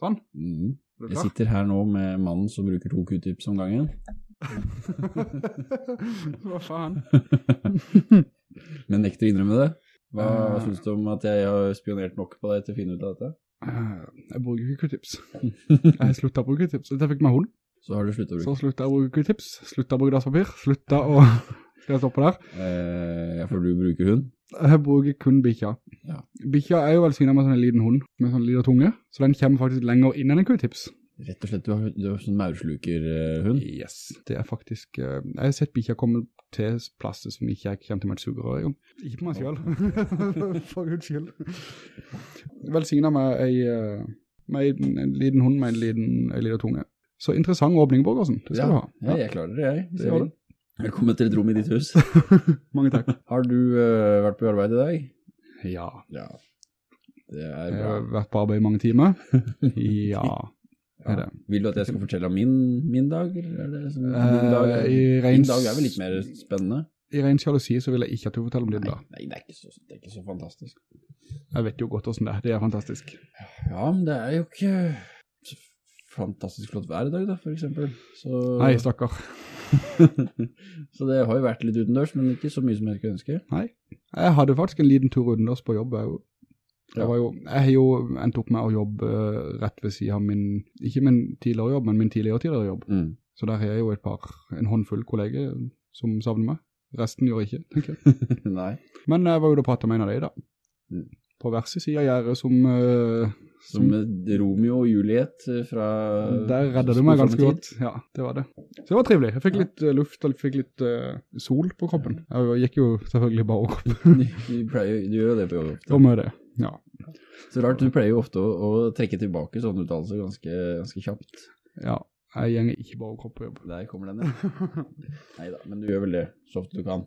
Sånn. Er Jeg sitter her nå med mannen som bruker to q-tips om gangen. Hva faen? Men nekter å innrømme det. Hva hva synes du om at jeg har spionert nok på deg til å finne ut av dette? Eh, Jeg bruker ikke Q-tips. Jeg sluttet å bruke Q-tips. Jeg fikk meg hund, Så har du sluttet å så bruke. jeg å bruke Q-tips. Sluttet å bruke dasspapir. Sluttet å... Skal jeg stoppe der? Eh, ja, for du bruker hund. Jeg bruker kun bikkja. Ja. Bikkja er jo velsignet med sånn en liten hund med sånn liten tunge, så den kommer faktisk lenger inn enn en Q-tips. Rett og slett, du har, du har sånn maursluker-hund. Yes. Det er faktisk, Uh, jeg har sett bikkja komme til plasser som ikke jeg til med et sugerør i. Ikke på meg selv. For guds skyld. Velsignet med ei, eh, med en, en liten hund med en liten, en liten tunge. Så interessant åpning, Borgersen. Det skal Ja, du ha. ja, jeg klarer det, jeg. Det. Velkommen til et rom i ditt hus. Mange takk. Har du uh, vært på arbeid i dag? Ja. Ja. Det er Jeg har vært på arbeid i mange timer. Ja. Det. Vil du at jeg skal fortelle om min, min dag? sånn, Eh, dag er, din dag er vel litt mer spennende? I ren sjalusi så vil jeg ikke at du forteller om din dag. nei det, er så, det er ikke så fantastisk. Jeg vet jo godt hvordan det er. Det er fantastisk. Ja, men det er jo ikke fantastisk flott vær i dag da, for eksempel. Så, Nei, stakkar. så det har jo vært litt utendørs, men ikke så mye som jeg skulle ønske. Nei. Jeg hadde faktisk en liten tur utendørs på jobb. Jeg, jeg, Ja. jo, jeg har jo endt opp med å jobbe eh, rett ved siden av min, ikke min tidligere jobb, men min tidligere tidligere jobb. Mm. Så der har jeg jo et par, en håndfull kolleger som savner meg. Resten gjør ikke, tenker jeg. Nei, Men jeg var jo da pratet med en av deg da. Mm. hver sin side av gjerdet som, eh, som Romeo og Juliet eh, fra der redde du meg ganske godt. Ja, det var det. Så det var trivelig. Jeg fikk litt eh, luft og fikk litt uh, sol på kroppen. Jeg gikk jo selvfølgelig bare opp. Du, pleier, du gjør jo det på jobb Da må med det, ja. Så rart, du pleier jo ofte å, å trekke tilbake sånne uttalelser ganske, ganske kjapt. Ja, jeg gjenger ikke bare kropp på jobb. Der kommer den, ja. Neida, men du gjør vel det så ofte du kan.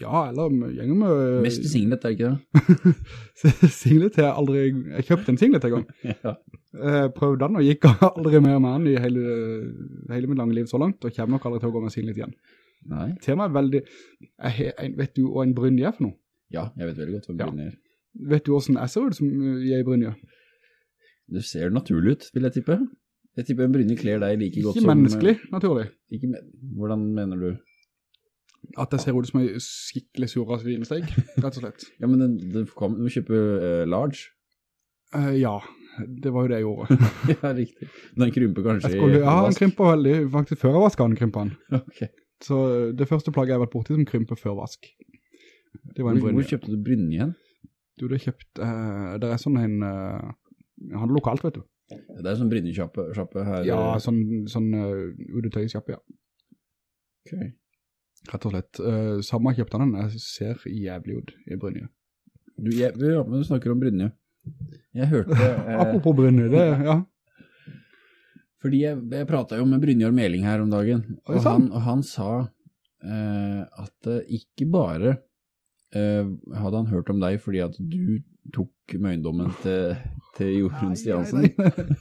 Ja, eller gjenger med... Mest singlet, er det ikke det? singlet har jeg aldri... Jeg kjøpte en singlet en gang. Ja. Jeg prøvde den og gikk aldri mer med den i hele, hele mitt lange liv så langt, og kommer nok aldri til å gå med singlet igjen. Nei. Til meg veldig... Jeg, jeg, vet du hva en brynje er for noe? Ja, jeg vet veldig godt hva en brynje er. Vet du hvordan jeg ser ut som jeg jeg i brynje? Du ser naturlig ut, vil jeg tippe. Jeg tipper en brynje klær deg like godt Ikke som... menneskelig, naturlig. Ikke. Hvordan mener du? At jeg ser ut som en skikkelig surra svinesteg, rett og slett. Ja, men den, den kom, du må kjøpe eh, large. Uh, ja, det var jo det jeg gjorde. ja, riktig. Den krymper kanskje skulle, ja, den krymper veldig, faktisk før jeg vasket han krymper han. Ok. Så uh, det første plagget jeg har vært borti som krymper før vask. Det var en Hvor, hvor kjøpte du brynje igjen? Du, det kjøpt, uh, det er sånn en, uh, han er lokalt, vet du. Det er sånn brynjesjappe her. Ja, eh, sånn, sånn uh, udetøyskjappe, ja. ok. Rett og slett. Uh, samme kjøpte jeg ser jævlig ut i brynje. Du, jeg, ja, men du snakker om brynje. Jeg hørte... Eh, Apropos brynje, det, ja. fordi jeg, jeg pratet jo med Brynjar Meling her om dagen, og han, og han sa eh, at ikke bare eh, hadde han hørt om deg fordi at du tok møgndommen til, til Jorunn Stiansen,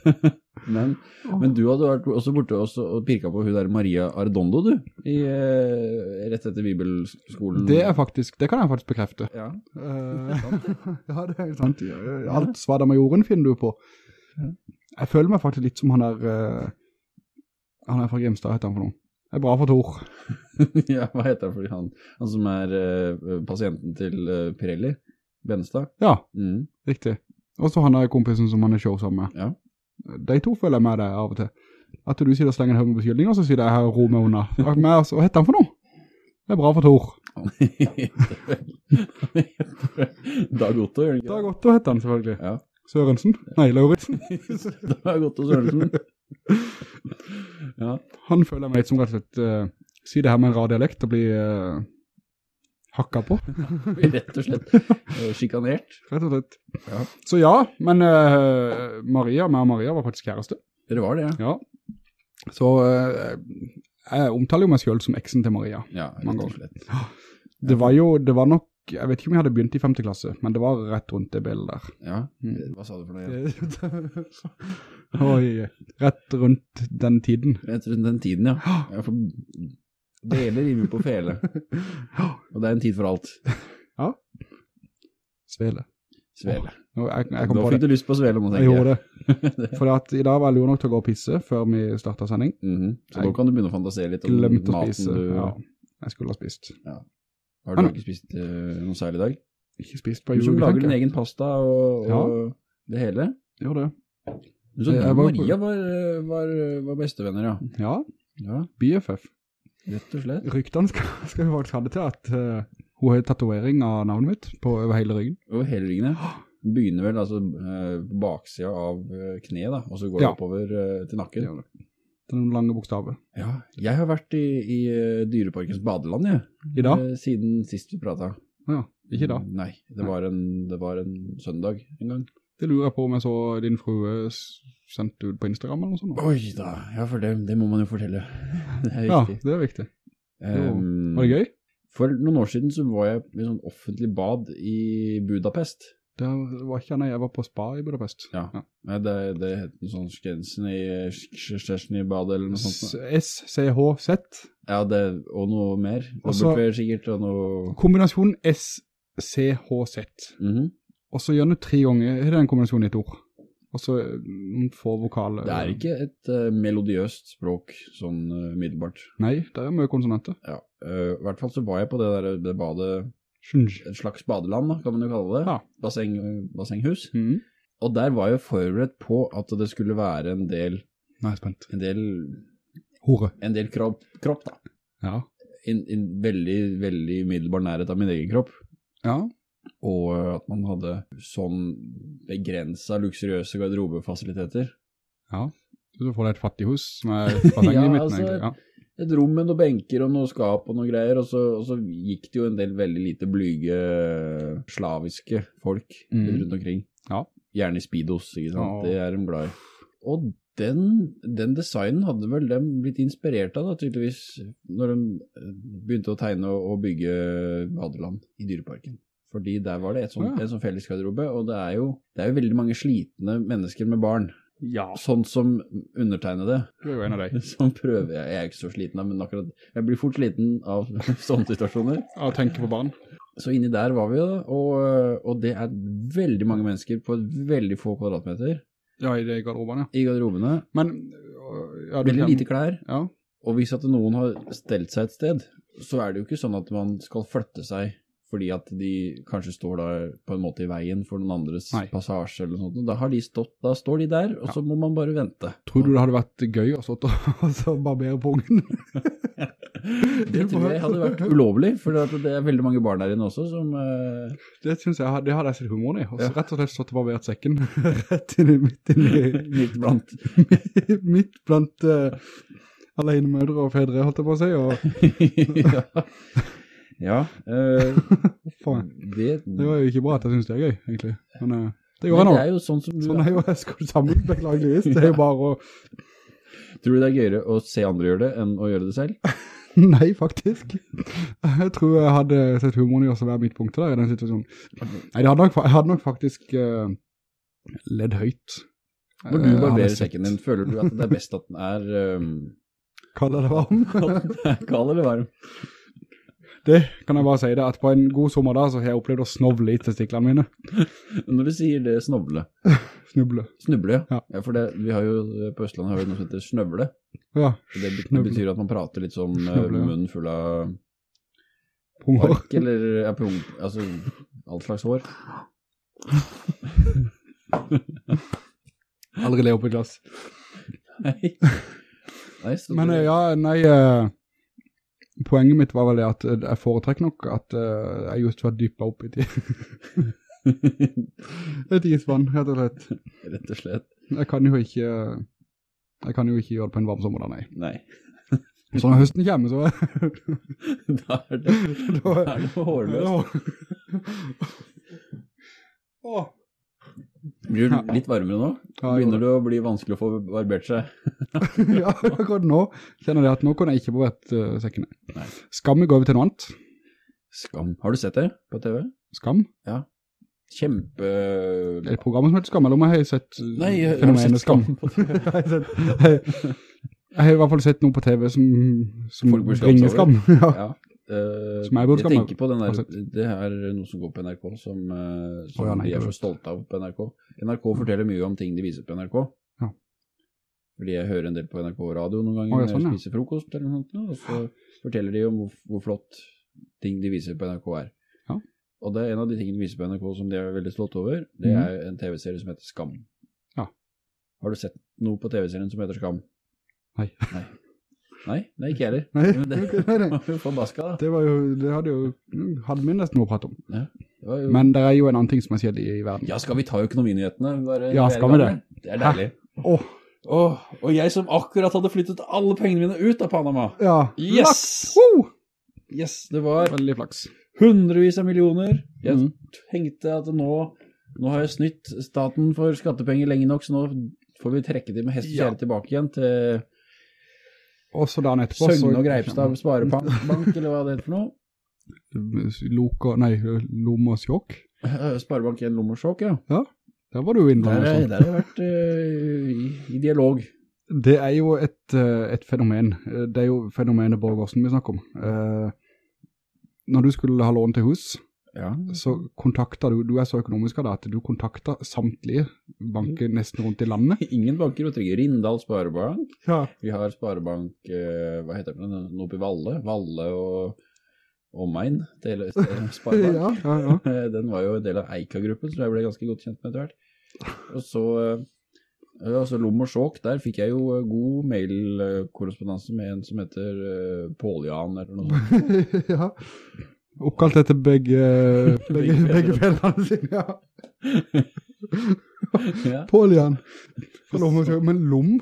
men, men du hadde vært også borte også, og pirket på hun der Maria Ardondo, du, i, eh, rett etter bibelskolen. Det er faktisk, det kan jeg faktisk bekrefte. Ja, Eh, ja, det er sant. Alt svada med jorden finner du på. Jeg føler meg faktisk litt som han der, eh, han er fra Grimstad, heter han for noe. Det er bra for Thor. ja, hva heter han for han? Han som er pasienten til Pirelli, Benestad. Ja, Mm, riktig. Og så han der kompisen som han er show sammen med. ja. De to føler jeg med deg av og til. At du sier og slenger en høy med og så sier jeg her ro meg unna. Hva heter han for noe? Det er bra for Thor. Dag Otto, gjør det ikke Dag Otto heter han selvfølgelig. Ja. Sørensen? Nei, Lauritsen. Dag Otto Sørensen. ja. Han føler jeg meg litt som rett og slett, uh, si det her med en rar dialekt og bli uh, hakka på. Rett og slett eh, skikanert. Rett og slett. Ja. Så ja, men uh, Maria, meg og Maria var faktisk kjæreste. Dere var det, ja. Ja. Så uh, jeg omtaler jo meg selv som eksen til Maria. Ja, rett og slett. Det var jo, det var nok, jeg vet ikke om jeg hadde begynt i 5. klasse, men det var rett rundt det bildet der. Ja, Mm. hva sa du for noe? Ja? Oi, rett rundt den tiden. Rett rundt den tiden, ja. ja for deler rimer på fele. Og det er en tid for alt. Ja. Svele. Svele. Nå, jeg, jeg kom Da fikk du lyst på svele, nå tenker jeg. gjorde det. For at i dag var jeg lur nok til å gå og pisse før vi startet sending. Mhm. Så Jeg nå kan du begynne å fantasere litt om Glemte å maten spise. du... Ja, jeg skulle ha spist. Har du ikke spist uh, noe særlig i dag? Ikke spist på jul, tenker jeg. Du lager din egen pasta og, og det hele. Gjorde det. Du så du og Maria var, var, var bestevenner, ja. Ja, Ja, BFF. Rett og slett. Ryktene skal, skal vi faktisk ha det til at uh, hun har tatuering av navnet mitt på over hele ryggen. Over hele ryggen, ja. Begynner vel altså eh, på baksida av eh, kneet da, og så går det Ja. oppover til nakken. Ja, er noen lange bokstaver. Ja, jeg har vært i, i Dyreparkens badeland, jeg. I dag? Siden sist vi pratet. Ja, ikke da. Nei, det var en, det var en søndag en gang. Det lurer jeg på om jeg så din frue sendt ut på Instagram eller noe sånt. Oi da, ja for det, det må man jo fortelle. Det er Ja, det er viktig. Ehm, Var det gøy? For noen år siden så var jeg i sånn offentlig bad i Budapest. Det var ikke når jeg var på spa i Budapest. Ja, ja. det, det het en sånn Skrensen i Skjersen i badet eller noe sånt. S-C-H-Z. Ja, det, og noe mer. Og så- kombinasjonen sikkert, og noe... Kombinasjonen SCHZ. Mhm. Og så gjør du tre ganger, er det en kombinasjon i et ord? Og så eh, noen få vokaler. Det er ikke et uh, melodiøst språk, sånn uh, middelbart. Nei, det er mye konsonanter. Ja, uh, i hvert fall så var jeg på det der det badet, et slags badeland da, kan man jo kalle det. Ja. Basseng, bassenghus. Mm. Og der var jeg forberedt på at det skulle være en del, Nei, spent. en del, Hore. en del kropp, kropp da. Ja. En, en veldig, veldig middelbar nærhet av min egen kropp. Ja. Og at man hadde sånn begrenset luksuriøse garderobefasiliteter. Ja. Så du får et fattighus som er fattig Ja, i midten, altså- egentlig. Ja. Et rom med noen benker og noe skap og noe greier, og så, og så gikk det jo en del veldig lite blyge, slaviske folk Mm. rundt omkring. Ja. Gjerne i speedos, ikke sant? Ja. Det er de glad i. Og den, den designen hadde vel dem blitt inspirert av da, tydeligvis, når de begynte å tegne og bygge badeland i dyreparken. Fordi der var det et sånt, Ja. en sånn fellesgarderobe, og det er, jo, det er jo veldig mange slitne mennesker med barn. ja. Sånn som undertegnede, Du er jo en av deg. Sånn prøver, jeg Jeg er ikke så sliten av, men akkurat, jeg blir fort sliten av sånne situasjoner. Av å tenke på barn. Så inni der var vi jo og, og det er veldig mange mennesker på veldig få kvadratmeter Ja, i garderobene, i garderobene. Men, ja, Veldig lite klær, Ja. og hvis at noen har stelt seg et sted, så er det jo ikke sånn at man skal flytte seg fordi at de kanskje står da på en måte i veien for noen andres Nei. passasje eller noe sånt. Da har de stått, da står de der, og så må man bare vente. Tror du det hadde vært gøy å stått og barbere pungen? Det tror jeg hadde vært ulovlig, for det er veldig mange barn der inne også som... Uh... Det synes jeg, det hadde jeg sett humoren i. Og så Ja. rett og slett stått og barbert sekken. rett inn i, midt inn i, midt blant midt blant uh, alene mødre og fedre, holdt jeg på å si. Og, ja, ja faen, det, det var jo ikke bra at jeg synes det er gøy, egentlig. Men uh, det gjør jeg nå. det er jo sånn som du Sånn er jo jeg skulle sammen, beklageligvis. Det er jo bare å... Tror du det er gøyere å se andre gjøre det enn å gjøre det selv? Nei, faktisk. Jeg tror jeg hadde sett humoren i å være mitt punkt der i den situasjonen. Nei, hadde nok, jeg hadde nok faktisk uh, ledd høyt. Når du barberer sekken din, føler du at det er best at den er um, Kall eller varm. kald eller varm? Det kan jeg bare si det, at på en god sommerdag så har jeg opplevd å snovle i testiklene mine. Når du sier det snovle, Snuble. snuble, ja. Ja. for det, vi har jo, på Østlandet har vi noe som heter snøvle. Ja, Det, det betyr at man prater litt sånn Snøvle, ja. munnen full av punger. park, eller ja, pung, altså alt slags hår. Aldri le opp i glass. Nei. Nei, så Men eh, ja, nei, eh, poenget mitt var vel det at eh, jeg foretrekker nok at eh, jeg just var dyppet opp i tid. Et isvann, rett og slett. Rett og slett. Jeg kan jo ikke, jeg kan jo ikke gjøre det på en varm sommerdag, nei. Nei. Så når høsten kommer, så... Da er det, da er det hårløst. Åh. Blir du litt varmere nå? Begynner det å bli vanskelig å få barbert seg? ja, akkurat nå kjenner jeg at nå kunne jeg ikke barbert uh, sekkene. Nei. Skam vi gå over til noe annet? Skam. Har du sett det på TV? Skam? Ja. Kjempe... Er det programmet som heter Skam, eller om jeg har sett Nei, jeg har fenomenet sett Skam Skam? jeg, har sett, jeg, jeg har i hvert fall sett noe på TV som, som bringer skam. ja. Ja. Som jeg tenker på den der, det er noe som går på NRK, som, uh, som oh, ja, nei, de er så stolte av på NRK. NRK forteller mye om ting de viser på NRK. Ja. Fordi jeg hører en del på NRK radio noen ganger oh, ja, sånn, når jeg spiser frokost eller noe sånt, og så forteller de om hvor, hvor flott ting de viser på NRK er. Ja. Og det er en av de tingene de viser på NRK som de er veldig stolte over, det er er en TV-serie som heter Skam. Ja. Har du sett noe på TV-serien som heter Skam? Nei. Nei. Nei, nei, ikke heller. Nei, Men det var jo forbaska da. Det var jo, det hadde jo, hadde vi nesten noe å prate om. Ja, det jo... Men det er jo en annen ting som har skjedd i, i verden. Ja, skal vi ta økonominyhetene? Bare, Ja, skal vi det? Det er deilig. Åh, Åh, og jeg som akkurat hadde flyttet alle pengene mine ut av Panama. ja. Yes! Laks! Woo! Yes, det var Veldig flaks. hundrevis av millioner. Jeg mm. tenkte at nå, nå har jeg snytt staten for skattepenger lenge nok, så nå får vi trekke dem med hest og Ja. kjære tilbake igjen til Og så dagen etterpå Søgne og Greipstad Sparebank, eller hva det heter for noe. Loka, nei, Sjåk. Eh, Sparebank 1 Lommersjåk, ja. Der var du inne. Der, der har jeg vært uh, i, i dialog. Det er jo et, eh, et fenomen. Det er jo fenomenet Borgårdsen vi snakker om. Uh, Når du skulle ha lån til hus, Ja, så kontakter du, du er så økonomisk av det at du kontakter samtlige banker nesten rundt i landet. Ingen banker vet trenger Rindal Sparebank. Ja. Vi har Sparebank, eh, hva heter den, den oppe i Valle, Valle og omegn, del av Sparebank. Ja, ja, ja. Den var jo en del av Eika-gruppen, så jeg ble ganske godt kjent med etter hvert. Og så, eh, altså Lom og Sjåk, der fikk jeg jo eh, god mail-korrespondanse med en som heter Paul Jan, eller noe sånt. ja. Oppkalt etter begge, begge, Begge fedrene. sine, ja. ja. Pål Jan. Fra Lom og Sjåk. Men Lom?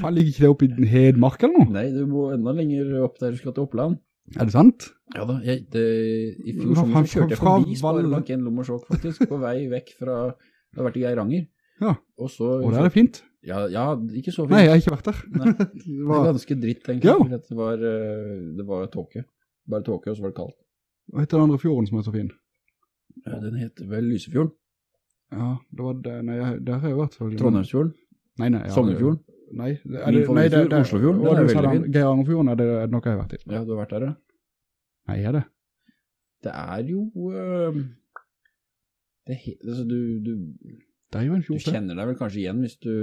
Faen, ligger ikke det oppe i Hedmark eller noe? Nei, du må enda lenger opp der du skal til Oppland. Er det sant? Ja da, jeg, det, i fjor som sommer kjørte jeg forbi? Sparebank 1 Lom og Sjåk faktisk, på vei vekk fra, det har vært i Geiranger. Ja. Og så, Og der er det fint. ja, ja, ikke så fint. Nei, jeg har ikke vært der. Nei. Det var ganske dritt, egentlig. Ja. fordi Det var, eh, det var tåke. Bare tåke, og så var det kaldt. Hva heter den andre fjorden som er så fin? Den heter vel Lysefjorden. Ja, det var det, nei, der har jeg vært. Trondheimsfjorden. Nei, nei. ja, Sognefjorden. Nei, det, er det, nei, det, det, Oslofjorden, den er veldig fin. Geirangerfjorden er det, er noe jeg har vært i. Ja, du har vært der, ja. Nei, er det? Det er jo... Uh, det, altså, du, du, Det er jo en fjord Du kjenner deg vel kanskje igjen hvis du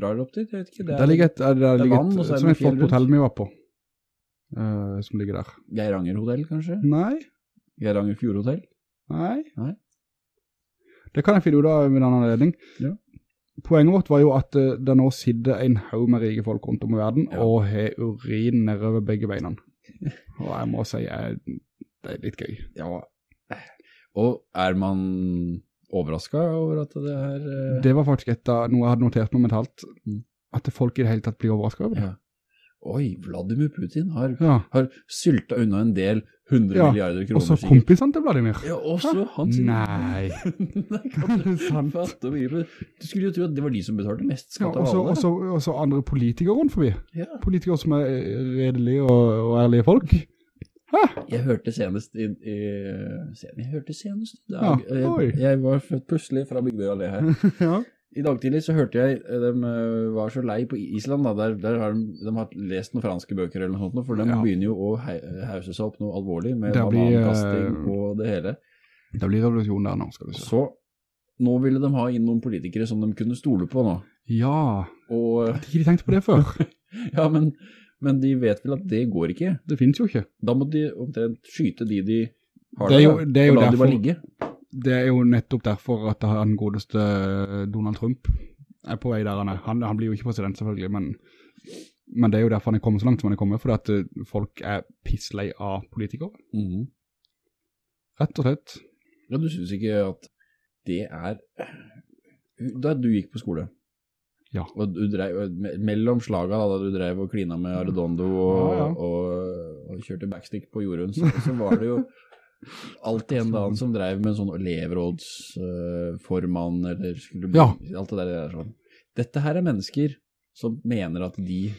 drar opp dit, jeg vet ikke. Det Der ligger et, er det, der er ligger et, er som noe et flott hotell vi var på. Eh, som ligger der. Geiranger Hotel, kanskje? Nei, Geiranger fjordhotell? nei. Nei. Det kan jeg finne ut av med en annen anledning. Ja. Poenget vårt var jo at uh, det nå sitter en haug med rike folk rundt om i verden, Ja. og har urin nedover begge beina. Og jeg må si, jeg, det er litt gøy. Ja. Og er man overrasket over at det er... Uh... Det var faktisk et av noe jeg hadde notert momentalt, mentalt, Mm. at folk i det hele tatt blir overrasket over det. Ja. Oi, Vladimir Putin har, Ja. har sylta unna en del 100 Ja, milliarder kroner. Også kompisene til Vladimir. Ja, også han sin- Nei. Nei, kan du fatte og? Du skulle jo tro at det var de som betalte mest Ja, skatt og av alle. Også, også andre politikere rundt forbi. Ja. Politikere som er redelige og, og ærlige folk. Hæ? Jeg hørte senest i, i sen, Jeg hørte senest i dag. Ja. jeg, jeg var plutselig fra Bygdøy allé her. ja. I dag tidlig så hørte jeg eh, de eh, var så lei på Island, da, der, der har de, de har lest noen franske bøker eller noe sånt, for de Ja. begynner jo å hei- hause seg opp noe alvorlig med banankasting eh, og det hele. Det blir revolusjon der nå, skal du se. Så nå ville de ha inn noen politikere som de kunne stole på nå. Ja, Og hadde ikke de tenkt på det før? ja, men, men de vet vel at det går ikke. Det finnes jo ikke. Da må de omtrent skyte de de har Det er jo- det er jo derfor, de. Det er jo nettopp derfor at han godeste Donald Trump er på vei der han er. Han, han blir jo ikke president selvfølgelig, men, men det er jo derfor han er kommet så langt som han er kommet, fordi at eh, folk er pisslei av politikere. Mhm. Rett og slett. Ja, du synes ikke at det er Da du gikk på skole Ja. Og du drev Mellom slaga da, da du drev og klina med Arredondo og, Ja, ja. og, og kjørte backstick på Jorunn så, så var det jo alltid en eller annen som drev med en sånn elevrådsformann eller skulle bli, Ja. alt det der, der sånn. Dette her er mennesker som mener at de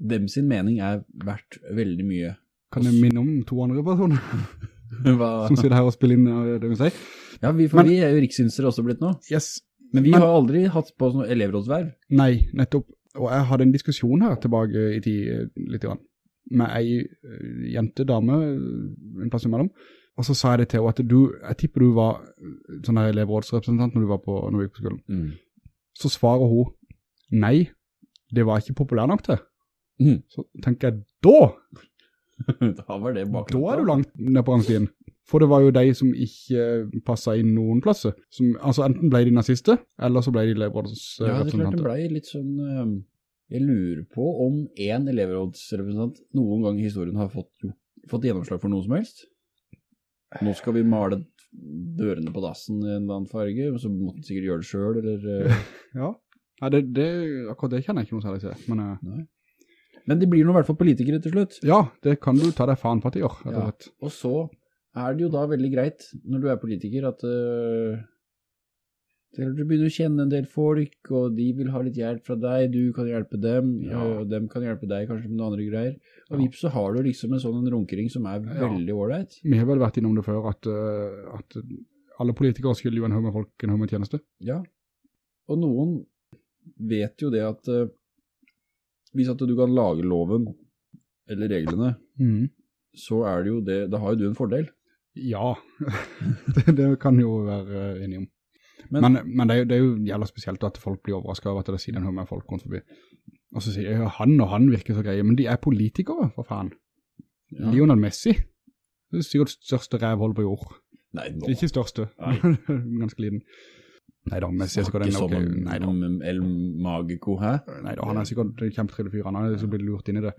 dem sin mening er verdt veldig mye Kan jeg minne om to andre personer som sitter her og spiller inn det vi sier? Ja, vi, for Men- vi er jo rikssynsere også blitt nå Yes. Men vi Men- har aldri hatt på sånn elevrådsverv. Nei, nettopp. Og jeg hadde en diskusjon her tilbake i tid eh, litt grann, med ei eh, jente, dame, en plass imellom. Og så sa jeg det til henne at du, jeg tipper du var eh, sånn her elevrådsrepresentant når du var på, når du gikk på skolen. Mm. Så svarer hun, nei, det var ikke populær nok til. Mm. Så tenker jeg, da, da var det bak. da er du langt ned på rangstien. For det var jo de som ikke passet inn noen plasser. Som, altså enten ble de nazister, eller så ble de Ja, det er klart det ble litt sånn eh, Jeg lurer på om en elevrådsrepresentant noen gang i historien har fått, fått gjennomslag for noe som helst. Nå skal vi male dørene på dassen i en annen farge, så måtte han sikkert gjøre det selv, eller... eh, Ja, Nei, det, det, akkurat det kjenner jeg ikke noe særlig til. Men eh, Nei. Men de blir nå i hvert fall politikere til slutt. ja, det kan du ta deg faen på at de gjør, rett og Ja. Og så er det jo da veldig greit, når du er politiker, at Uh du begynner å kjenne en del folk, og de vil ha litt hjelp fra deg, du kan hjelpe dem, Ja. og dem kan hjelpe deg kanskje med noen andre greier. Og Ja. vips så har du liksom en sånn runkering som er veldig ålreit. Vi har vel vært innom det før, at, eh, at alle politikere skylder jo en haug med folk en haug med tjeneste. Ja. Og noen vet jo det at øh, hvis at du kan lage loven, eller reglene, så er det jo det, da har jo du en fordel. Ja, det, det kan jo være eh, enig om. Men- Men, men, det, er jo, det er jo jævla spesielt at folk blir overrasket over at det sier noe med folk rundt forbi. Og så sier jeg, han og han virker så greie, men de er politikere, for faen. Ja. Lionel Messi, det er sikkert største revhold på jord. Nei, nå. Det er ikke største, ganske liten. Neida, Messi er sikkert en ok. som Neida, en El Magico, hæ? neida, han er sikkert en kjempetrille fyr, han er så blir lurt inn i det.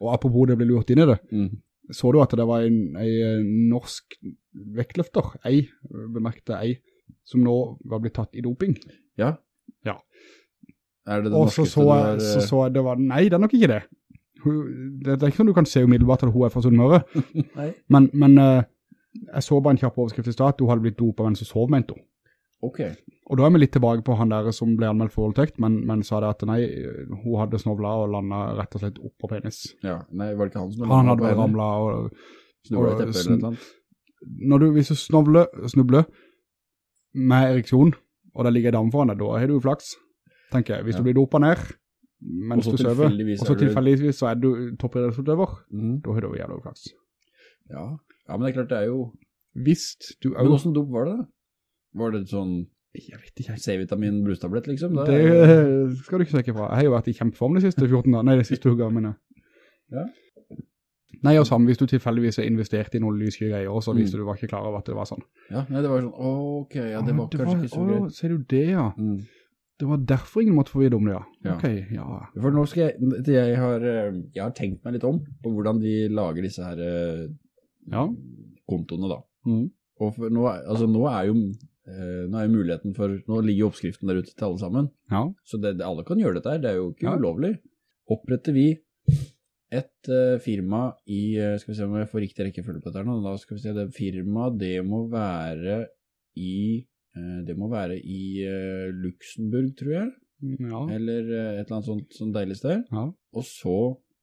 Og apropos det blir lurt inn i det, Mm. så du at det var en, en norsk vektløfter, ei, bemerkte ei, som nå var blitt tatt i doping. Ja. Ja. Er det det Og så norskeste så, så så jeg det var, nei, det er nok ikke det. Hun, det, det er ikke sånn du kan se umiddelbart at hun er fra Sunnmøre, Nei. men, men eh, jeg så bare en kjapp overskrift i stad at hun hadde blitt dopet mens hun sov, mente hun. Ok. Og da er vi litt tilbake på han der som ble anmeldt for voldtekt, men, men sa det at nei, hun hadde snovlet og landet rett og slett opp på penis. Ja, nei, var det ikke han som Han hadde bare ramlet og Snublet i og teppet eller noe et eller annet? når du, hvis du snovler, snubler med ereksjon, og det ligger damen dame foran deg, da har du flaks, tenker jeg. Hvis Ja. du blir dopet ned, mens du søver, og så er tilfeldigvis så er du toppidrettsutøver, mm. da har du jævla flaks. Ja. ja, men det er klart det er jo... Visst, du Men hvordan dop var det da? Var det sånn Jeg vet ikke, C-vitamin brustablett liksom? Da, det skal du ikke søke fra. Jeg har jo vært i kjempeform de siste 14 dager, nei, de siste uker mine. Ja. Nei, og sammen, hvis du tilfeldigvis er investert i noen lyske greier, og så Mm. du var ikke klar over at det var sånn. Ja, nei, det var sånn, ok, ja, det var kanskje ikke så å, greit. Ser du det, ja? Mm. Det var derfor ingen måtte få vite om det, ja. Ja. Ok, ja. For nå skal jeg, jeg har, eh, jeg har tenkt meg litt om på hvordan de lager disse her eh, Ja. kontoene da. Mm. Og for nå, altså nå er jo eh, nå er jo muligheten for, nå ligger oppskriften der ute til alle sammen, Ja. så det, det- alle kan gjøre dette her, det er jo ikke Ja. ulovlig. Oppretter vi et uh, firma i, eh, skal vi se om jeg får riktig rekkefølge på dette nå, da skal vi se, det firma, det må være i, uh, det må være i uh, Luxembourg, tror jeg, Ja. eller et eller annet sånt, sånt deilig sted. Ja. Og så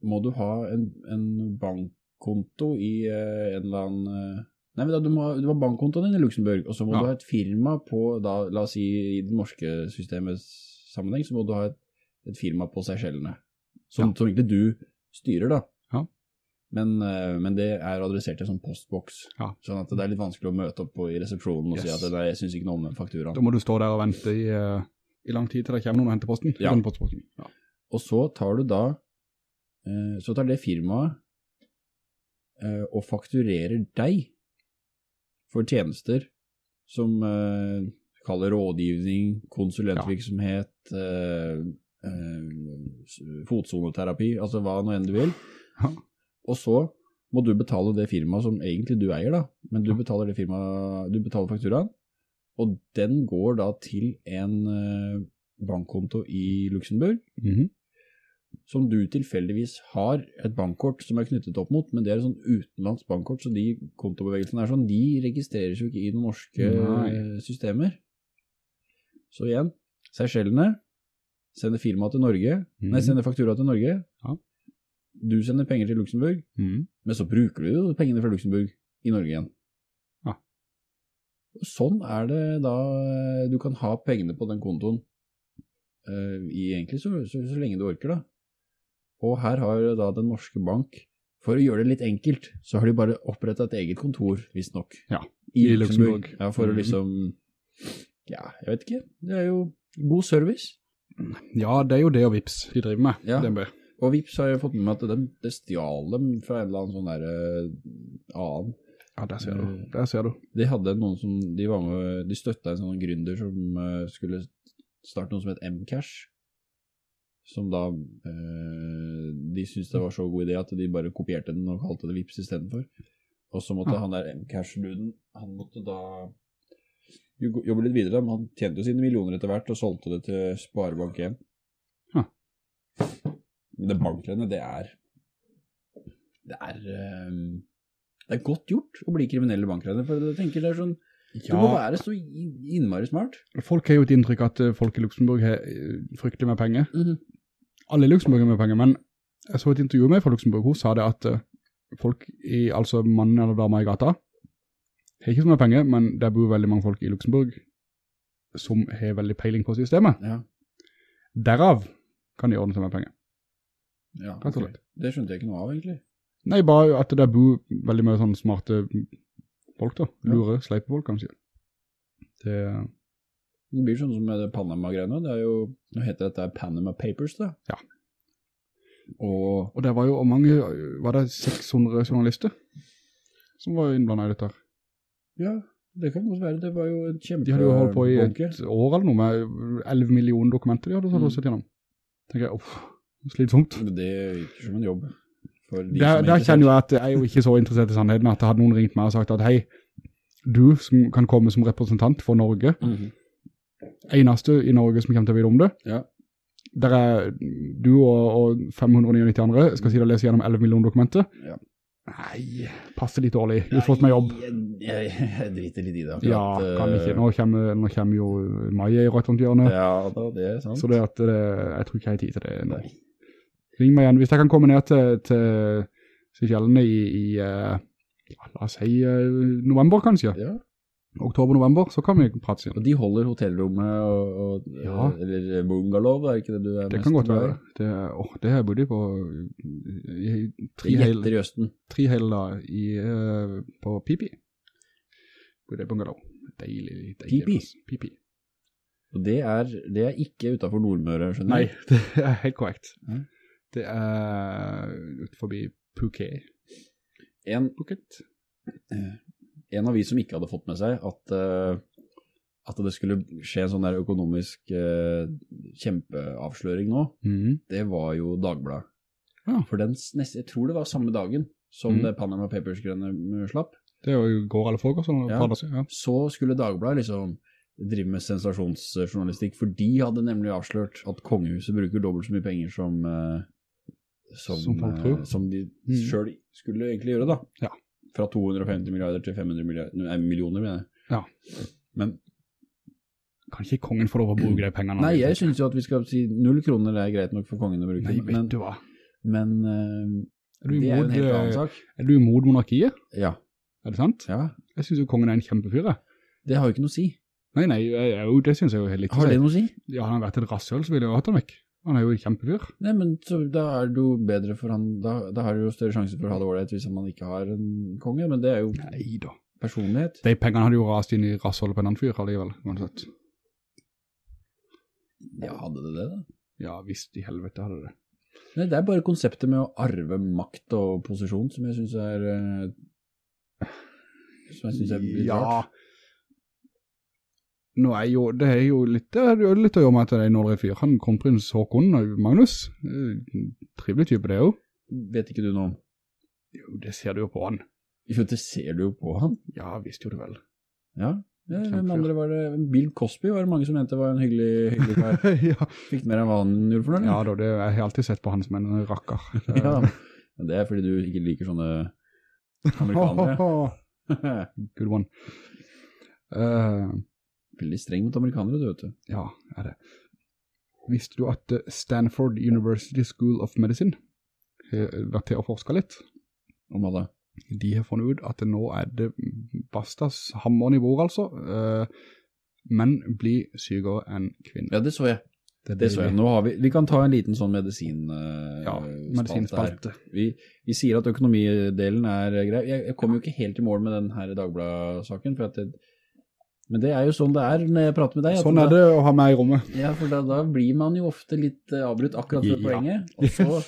må du ha en, en bankkonto i en eller annen... Nei, men da, du må, du har bankkontoen din i Luxembourg, og så må Ja. du ha et firma på, da, la oss si i det norske systemets sammenheng, så må du ha et, et firma på Seychellene, som, Ja. som egentlig du styrer da. Ja. Men, eh, men det er adressert til en sånn postboks, Ja. sånn at det er litt vanskelig å møte opp på i resepsjonen og si at nei, jeg synes ikke noe om den fakturaen. Da må du stå der og vente i, eh, i lang tid til det kommer noen og henter posten. Ja. Den. Ja. Og så tar du da, eh, så tar det firmaet og fakturerer deg for tjenester som kaller rådgivning, konsulentvirksomhet, s- fotsoneterapi, altså hva nå enn du vil. Og så må du betale det firmaet som egentlig du eier da, men du betaler det firmaet, du betaler fakturaen, og den går da til en eh, bankkonto i Luxembourg, Mhm. som du tilfeldigvis har et bankkort som er knyttet opp mot, men det er et sånn utenlands bankkort, så de kontobevegelsene er sånn, de registreres jo ikke i noen norske Nei. eh, systemer. Så igjen, Seychellene sender firma til Norge, nei, Mhm. sender faktura til Norge, Ja. du sender penger til Luxembourg, mm. men så bruker du jo pengene fra Luxembourg i Norge igjen. Ja. Sånn er det da du kan ha pengene på den kontoen uh, i egentlig så, så, så lenge du orker da. Og her har da den norske bank For å gjøre det litt enkelt, så har de bare opprettet et eget kontor, visst nok. Ja, I, i Luxembourg. Luxembourg. Ja, for å Mhm. liksom, ja, jeg vet ikke, det er jo god service. Ja, det er jo det og Vips de driver med, Ja. DNB. Og Vips har jeg fått med meg at det, det stjal dem fra en eller annen sånn der uh, annen. Ja, der ser du, Mm. der ser du. De hadde noen som, de var med, de støttet en sånn gründer som uh, skulle starte noe som het M-Cash. Som da, uh, de syntes det var så god idé at de bare kopierte den og kalte det Vips i stedet for. Og så måtte Ja. han der M-Cash-duden, han måtte da jo- jobbe litt videre, men han tjente jo sine millioner etter hvert og solgte det til Sparebank 1. Ja. Men det bankrennet, det er, det er, eh, det er godt gjort å bli kriminell i bankrennet, for jeg tenker det er sånn, du må Ja, være så innmari smart. folk har jo et inntrykk at eh, folk i Luxemburg har eh, fryktelig med penger. Alle i Luxemburg har med penger, men jeg så et intervju med fra Luxemburg. hun sa det at eh, folk i, altså mannen eller dama i gata, har ikke så mye penger, men der bor veldig mange folk i Luxemburg som har veldig peiling på systemet. Ja, Derav kan de ordne seg med penger. ja Rett ok. slett. Det skjønte jeg ikke noe av egentlig. Nei, bare at det bor veldig mye sånne smarte folk da, Ja. lure, sleipe folk kanskje. Det, Det blir sånn som med det Panama-greiene, det er jo, nå heter dette Panama Papers da. Ja. Og, og det var jo og mange, var det 600 journalister som var innblandet i dette her. Ja, det kan godt være, det var jo en kjempe De hadde jo holdt på i bunke. et år eller noe med 11 millioner dokumenter de hadde Mm. sett gjennom. Tenker jeg, uff, slitsomt. Men det virker som en jobb for de Der, som der er kjenner jeg at jeg er jo ikke så interessert i sannheten at hadde noen ringt meg og sagt at hei, du som kan komme som representant for Norge, Mhm. eneste i Norge som kommer til å vite om det, Ja, der er du og, og 599 andre skal si og lese gjennom 11 millioner dokumenter. Ja. Nei, passer litt dårlig. Du har fått meg jobb. Jeg, jeg, driter litt i det. Ja, kan eh, ikke. Nå kommer, nå kommer jo mai i rett rundt hjørnet. Ja, da, det er sant. Så det at det, jeg tror ikke jeg har tid til det nå. Nei. Ring meg igjen. Hvis jeg kan komme ned til, til Seychellene i, i eh, ja, la oss si eh, november kanskje, Ja, oktober-november, så kan vi prate siden. og de holder hotellrommet og, og Ja. eller bungalow, er ikke det du er Det mest kan godt være. Det, åh, det har jeg bodd i på i, tre, hele, gjetter i Østen. tre hele eh, på Pipi. Bodde i bungalow. Deilig, deilig. Pipi? Pipi. Og det er, det er ikke utenfor Nordmøre, skjønner Nei, du? det er helt korrekt. Mm. Det er utenfor Phuket. En, Phuket? En av vi som ikke hadde fått med seg at, uh, at det skulle skje en sånn der økonomisk uh, kjempeavsløring nå, Mhm. det var jo Dagbladet. Ja. For den, jeg tror det var samme dagen som mm. det Panama Papers-grønne slapp, Det er jo går alle folk og sånn. Ja. Ja. Så skulle Dagbladet liksom drive med sensasjonsjournalistikk, for de hadde nemlig avslørt at kongehuset bruker dobbelt så mye penger som, uh, som, Som eh, som de mm. selv skulle egentlig gjøre da. Ja. Fra 250 milliarder til 500 milliarder, nei, millioner, mener jeg. Ja. Men Kan ikke kongen få lov å bruke de pengene? Nei, jeg synes jo at vi skal si null kroner er greit nok for kongen å bruke, Nei, vet men, du hva? men uh, Er det er jo en helt annen eh, sak. er du imot monarkiet? Ja, Er det sant? ja, Jeg synes jo kongen er en kjempefyr. det har jo ikke noe å si. Nei, nei, jeg, jeg, det synes jeg jo helt litt Har det noe å si? Ja, hadde han vært et rasshøl, så ville jeg jo hatt han vekk. Han er jo kjempefyr. Nei, men så, da er det jo bedre for han, da, da har du jo større sjanse for å ha det ålreit hvis man ikke har en konge, men det er jo Neida. personlighet. De pengene hadde jo rast inn i rassholdet på en annen fyr alligevel, uansett. Ja, hadde det det da? Ja, visst i helvete hadde det. Nei, det er bare konseptet med å arve makt og posisjon som jeg synes er, eh, som jeg synes er litt Ja. rart. Nå er jo, det er jo litt, det er jo litt å gjøre med at det er en ålreit fyr. Han, kronprins Håkon, Magnus, eh, trivelig type det jo. Vet ikke du noe om? Jo, det ser du jo på han. Jo, det ser du jo på han. Ja, visst jo det vel. Ja. ja hvem andre var det? Bill Cosby var det mange som mente var en hyggelig, hyggelig kar. ja. Fikk mer enn hva han gjorde for noe? ja da, det, jeg har alltid sett på han som en rakker. ja. Men Det er fordi du ikke liker sånne amerikanere. Good one. Eh, Veldig streng mot amerikanere, du vet du. ja, er det. Visste du at eh, Stanford University School of Medicine har vært til å forske litt? Om hva da? De har funnet ut at nå er det bastas hammeren i bord, altså. Eh, menn blir sykere enn kvinner. Ja, det så jeg. Det, Det så jeg. Nå har vi, vi kan ta en liten sånn medisin uh, Ja, medisinspalte. Vi, vi sier at økonomidelen er grei. Jeg, jeg kom jo ikke helt i mål med den her Dagblad-saken, for at det, men det er jo sånn det er når jeg prater med deg. Sånn er det å ha meg i rommet. Ja, for da, da blir man jo ofte litt eh, avbrutt akkurat før Ja. poenget, og så,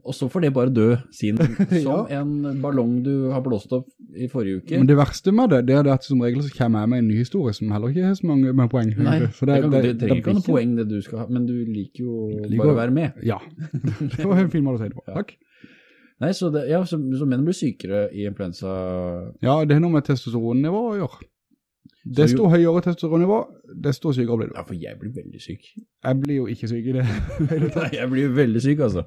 og så får det bare dø sin, som en ballong du har blåst opp i forrige uke. Men det verste med det, det er at som regel så kommer jeg med en ny historie som heller ikke har så mange med poeng. Nei, Så det, kan, det, trenger ikke noen poeng det du skal ha, men du liker jo Liker bare å- være med. Ja, det var en fin måte å si det på. Ja. Takk. Nei, så, det, ja, så, så menn blir sykere i influensa. Ja, det har noe med testosteronnivå å gjøre. Desto høyere testosteronnivå, desto sykere blir du. Ja, for jeg blir veldig syk. Jeg blir jo ikke syk i det. Nei, jeg blir veldig syk, altså.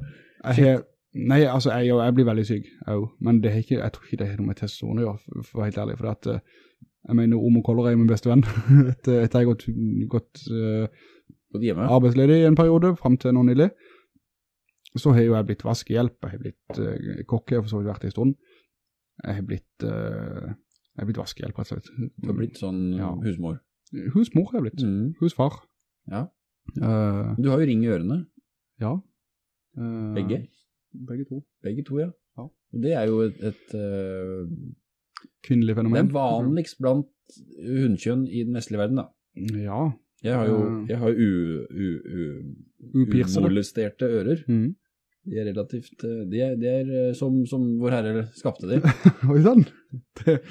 Jeg nei, altså, jeg, jeg blir veldig syk, jeg, men ikke, jeg tror ikke det har noe med testosteron å gjøre, for, helt ærlig, for at, eh, jeg mener, Omo Koller er min beste venn, etter, etter jeg har gått, gått eh, Gått hjemme. arbeidsledig i en periode, frem til nå nylig, så har jo jeg blitt vaskehjelp, jeg har blitt uh, kokke, jeg har for så vidt vært i stund, jeg har blitt, eh, jeg har blitt vaskehjelp, rett og slett. Du har blitt sånn Ja. husmor. Husmor har jeg blitt, Mm. husfar. Ja. Uh, Du har jo ring i ørene. ja. Uh, Begge. Begge to. Begge to, ja. Ja. Det er jo et, et uh, Kvinnelig Det er vanligst blant hundkjønn i den vestlige verden, da. Ja. Jeg har jo, jeg har jo u, u, u, umolesterte ører. Mm. De er relativt, de er, de er som, som vår herre skapte de. Oi sånn. Det-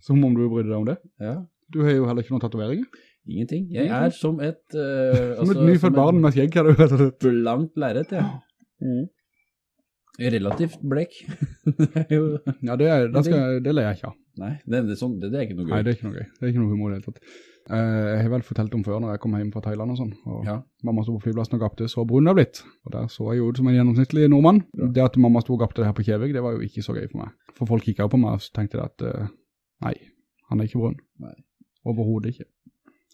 Som om du brydde deg om det. Ja, Du har jo heller ikke noen tatoveringer. ingenting. Jeg er som et... Uh, Som altså, et nyfødt barn med skjegg, har du rett og slett. Blankt lærret, ja. Relativt blek. det er jo... Ja, det, er, da skal, det ler jeg ikke av. Nei, det, det, er sånn, det, det er ikke noe gøy. Nei, det er ikke noe gøy. Det er ikke noe humor i det hele tatt. Uh, jeg har vel fortalt om før når jeg kom hjem fra Thailand og sånn, og Ja. mamma stod på flyplassen og gapte så brun det har blitt. Og der så jeg jo ut som en gjennomsnittlig nordmann. Det at mamma stod og gapte her på Kjevik, det var jo ikke så gøy for meg. For folk kikket jo på meg og tenkte at, eh, nei, han er ikke brun. Nei. Overhodet ikke.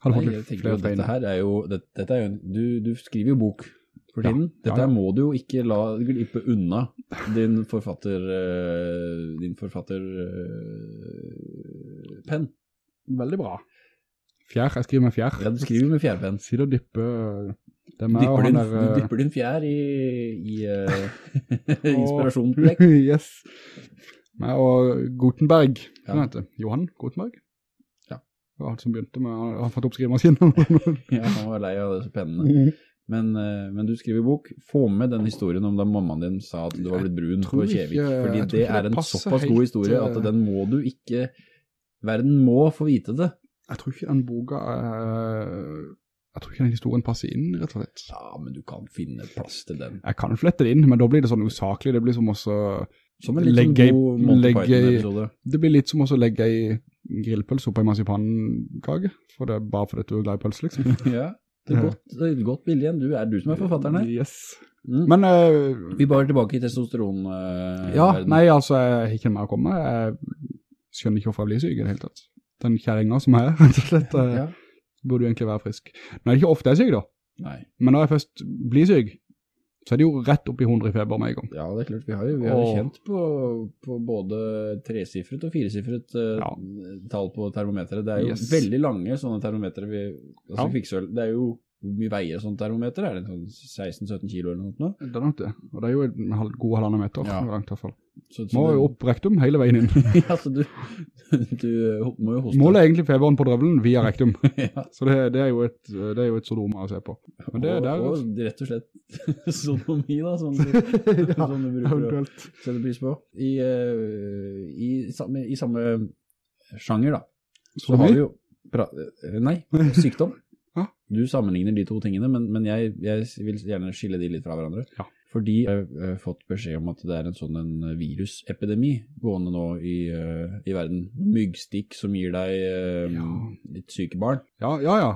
Nei, jeg tenker jo, dette her er jo, det, dette er jo, du, du skriver jo bok for Ja, tiden. Dette ja, ja. må du jo ikke la glippe unna din forfatter, eh, din forfatter pen. penn. Veldig bra. Fjær, jeg skriver med fjær. Ja, du skriver med fjærpenn. Sitter og dypper, det Du og dipper, din, der... du dypper din fjær i, i uh, inspirasjonen. yes. Og Gutenberg, Ja. heter det? Johan Gutenberg? Ja. Det var han som begynte med, han har fått opp skrivemaskinen. Ja, han var lei av disse pennene. Men, eh, men du skriver bok, få med den historien om da mammaen din sa at du var blitt brun på Kjevik. fordi det er en såpass god historie at eh, den må du ikke, verden må få vite det. Jeg tror ikke den boka er, jeg tror ikke den historien passer inn, rett og slett. Ja, men du kan finne plass til den. Jeg kan flette det inn, men da blir det sånn usaklig, det blir som også, Som en litt god Monty Python-episode. det blir litt som å legge en grillpølse opp i marsipankage, for det er bare fordi du er glad i pølse, liksom. Ja, det er godt, det er godt bilde igjen. Du er du som er forfatteren her. Yes. Mm. Men, Uh, Vi bare tilbake i testosteron. uh, ja, verden. nei, altså, jeg har ikke mer å komme. Jeg skjønner ikke hvorfor jeg blir syk i det hele tatt. Den kjæringa som er, rett og slett, uh, Ja. burde jo egentlig være frisk. Nå er det ikke ofte jeg er syk da, Nei. men når jeg først blir syk, så er det jo rett opp i 100 i feber med en gang. Ja, det er klart. Vi har jo, vi har jo kjent på, på både tresifret og firesifret uh, Ja. tall på termometeret. Det er jo Yes. veldig lange sånne termometere. Vi, altså Ja. kvikksølv, det er jo hvor mye veier sånn termometer? Er det sånn 16-17 kilo eller noe? Det er nok det, og det er jo en halv- god halvannen meter Ja. langt i hvert fall. Så, så Må jo opp rektum hele veien inn. ja, så du, du må jo hoste. Målet er egentlig feberen på drøvelen via rektum, ja. så det, det, er jo et, det er jo et sodoma å se på. Men det, og, er og rett og slett sodomi da, som du, som du bruker å sette pris på. I, uh, i, samme, I samme sjanger da, så så har vi jo pra eh, Nei, sykdom. Ja. Du sammenligner de to tingene, men, men jeg, jeg vil gjerne skille de litt fra hverandre. Ja. Fordi jeg har fått beskjed om at det er en sånn en virusepidemi gående nå i, eh, i verden. Myggstikk som gir deg eh, Ja. litt syke barn. Ja, ja, ja,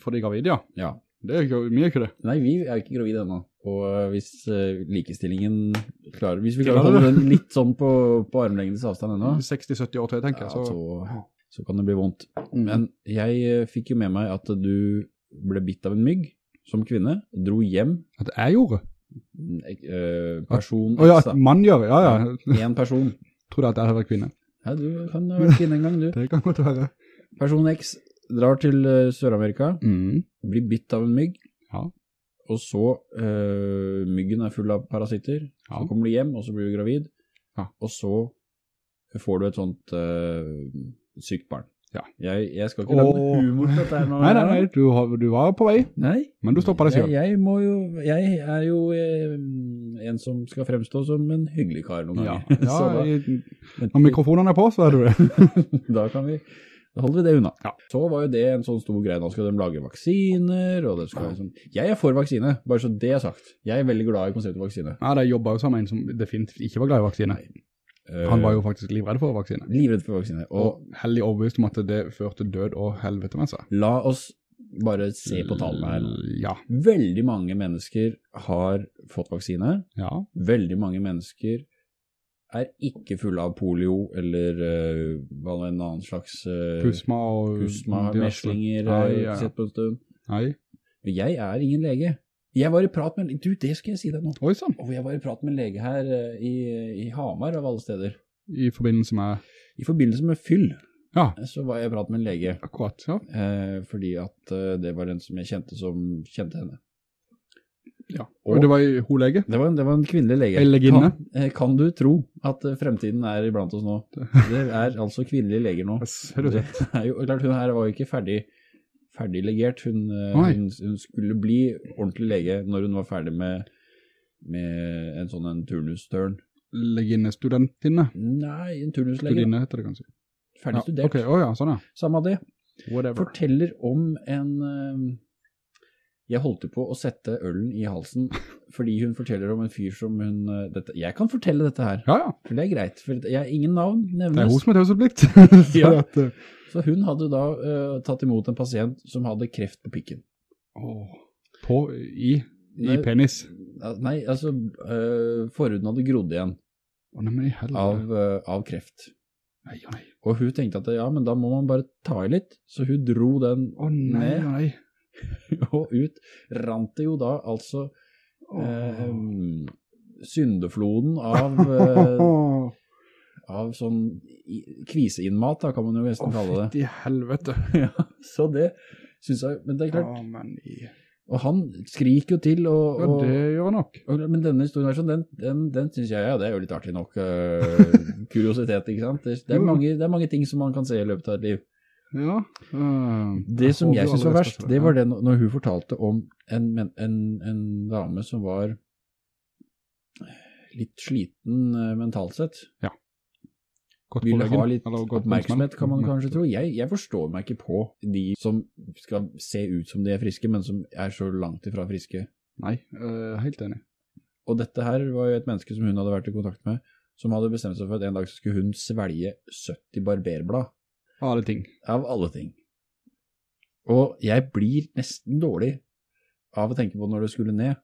for de gravide, ja. Ja. Det er ikke, vi er ikke det. Nei, vi er ikke gravide ennå. Og eh, hvis uh, likestillingen klarer, hvis vi klarer å holde den litt sånn på, på armlengdes avstand ennå, 60-70 år til, tenker ja, jeg. Så, så, så kan det bli vondt. Mm. Men jeg eh, fikk jo med meg at du ble bitt av en mygg som kvinne, dro hjem, at jeg gjorde. eh, person ja, at da. mann gjør ja, ja. En person. Trodde at jeg hadde vært kvinne. Ja, du kan ha vært kvinne en gang, du. Det kan godt være. Person X drar til eh, Sør-Amerika, Mm. blir bitt av en mygg, Ja. og så øh, myggen er full av parasitter, Ja. så kommer du hjem, og så blir du gravid, Ja. og så får du et sånt øh, sykt barn. Ja. Jeg, jeg skal ikke lage noe humor på dette. Nei, nei, nei, du, du var på vei, Nei. men du stoppet deg selv. Jeg, jeg jo, jeg er jo eh, en som skal fremstå som en hyggelig kar noen Ja, ganger. ja da- når mikrofonene er på, så er du det. da kan vi, da holder vi det unna. Ja. Så var jo det en sånn stor greie, nå skal de lage vaksiner, og det skal liksom, jeg er for vaksine, bare så det er sagt. Jeg er veldig glad i konseptet vaksine. Nei, det jobbet jo sammen med en som definitivt ikke var glad i vaksine. Han var jo faktisk livredd for vaksine. Eh, livredd for vaksine, og Og heldig overbevist om at det førte død og helvete med seg. la oss bare se på tallene her. Ja, Veldig mange mennesker har fått vaksine, ja. veldig mange mennesker er ikke fulle av polio eller uh, hva en annen slags uh, Pusma og... pusma, meslinger, Nei, ja, ja. sett på en stund. Nei. Jeg er ingen lege. Jeg var i prat med, du det skal jeg si deg nå. Oi sånn. Og jeg var i prat med en lege her eh, i, i Hamar av alle steder. I forbindelse med... I forbindelse med fyll, Ja, så var jeg i prat med en lege. akkurat, ja. Eh, fordi at eh, det var en som jeg kjente som kjente henne. ja. Og- Og det var hun lege. Det var en, det var en kvinnelig lege. Leginne. Kan, eh, kan du tro at fremtiden er iblant oss nå? Det er altså kvinnelige leger nå. Det? er jo, klart hun her var jo ikke ferdig, ferdig legert. Hun, eh, hun, hun skulle bli ordentlig lege når hun var ferdig med, med en sånn en turnustørn. Leginnestudentinne. Nei, en turnuslege. Studinne heter det kanskje. Ferdig Ja, studert. ok, å ja, sånn ja. Samme det. Whatever. Forteller om en... Jeg holdt på å sette ølen i halsen, fordi hun forteller om en fyr som hun... eh, Dette, jeg kan fortelle dette her, Ja, ja. for det er greit. For jeg, ingen navn nevnes. Det er hun som er taushetsplikt. Så Ja. eh, Så hun hadde da uh, tatt imot en pasient som hadde kreft på pikken. åh, på, i, i Nei, penis. Nei, altså, uh, forhuden hadde grodd igjen oh, nei, men av, uh, av kreft. Nei, nei. Og hun tenkte at ja, men da må man bare ta i litt. Så hun dro den oh, ned. og ut. Rant det jo da altså eh, syndefloden av, eh, av sånn kviseinnmat, da kan man jo nesten kalle det. Å, i helvete. ja, så det synes jeg, men det er klart, Å, men i... og han skriker jo til, og, Ja, det gjør han nok. og men denne historien sånn, den, den, den synes jeg, ja, det er jo litt artig nok, uh, kuriositet, ikke sant? Det, det, er mange, det er mange ting som man kan se i løpet av et liv. Ja. øh, Det som jeg synes var verst, det var det når hun fortalte om en, en, en dame som var litt sliten eh, mentalt sett. Godt Ville ha litt oppmerksomhet, kan man kanskje tro. Jeg, jeg forstår meg ikke på de som skal se ut som de er friske, men som er så langt ifra friske. Nei, øh, helt enig. Og dette her var jo et menneske som hun hadde vært i kontakt med, som hadde bestemt seg for at en dag skulle hun svelge 70 barberblad. Alle ting. Av alle ting. Og jeg blir nesten dårlig av å tenke på når det skulle ned.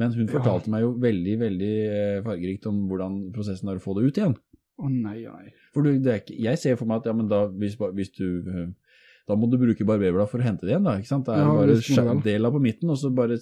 Men hun fortalte meg jo veldig, veldig eh, fargerikt om hvordan prosessen er å få det ut igjen. Å nei, nei. For du, det ikke, jeg ser for meg at, ja, men da, hvis, hvis du, eh, da må du bruke barberblad for å hente det igjen da, ikke sant? Det er Ja, bare del av på midten, og så bare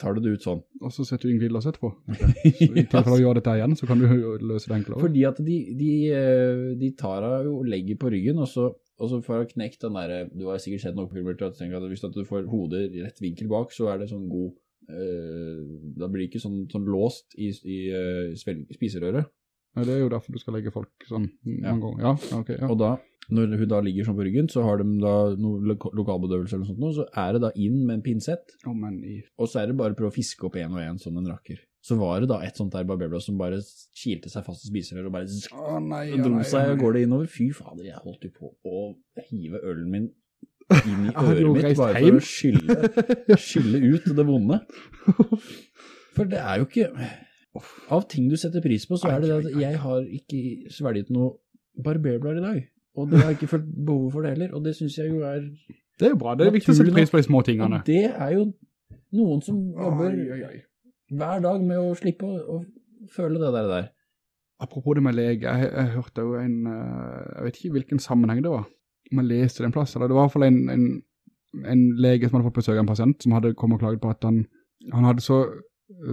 tar du det ut sånn. Og så setter du inn glidelås etterpå. Så I tilfelle du gjør dette igjen, så kan du løse det enklere. Fordi at de, de, eh, de tar deg og legger på ryggen, og så, og så får jeg knekt den der, du har sikkert sett noe filmer til at, at hvis du får hodet i rett vinkel bak, så er det sånn god, eh, da blir det ikke sånn, sånn låst i, i eh, spiserøret. Nei, det er jo derfor du skal legge folk sånn Ja. ganger. Ja, ok, ja. Og da, når hun da ligger sånn på ryggen, så har de da noe lo lokalbedøvelse eller noe sånt, så er det da inn med en pinsett, oh, og så er det bare å prøve å fiske opp en og en som en rakker. Så var det da et sånt der barberblad som bare kilte seg fast i spiserøret og bare zzz, oh, nei, å dro nei, seg og går det innover. Fy fader, jeg holdt jo på å hive ølen min inn i øret mitt bare heim? for å skylle, skylle ut det vonde. For det er jo ikke, av ting du setter pris på, så er det det at jeg har ikke svelget noe barberblad i dag. Og det har jeg ikke følt behov for det heller, og det synes jeg jo er, Det er jo bra, det er viktig å sette pris på de små tingene. og det er jo noen som jobber hver dag med å slippe å, å føle det der der. Apropos det med lege, jeg, jeg hørte jo en, eh, jeg vet ikke hvilken sammenheng det var, jeg leste det en plass, eller det var i hvert fall en, en, en lege som hadde fått besøk av en pasient, som hadde kommet og klaget på at han, han hadde så,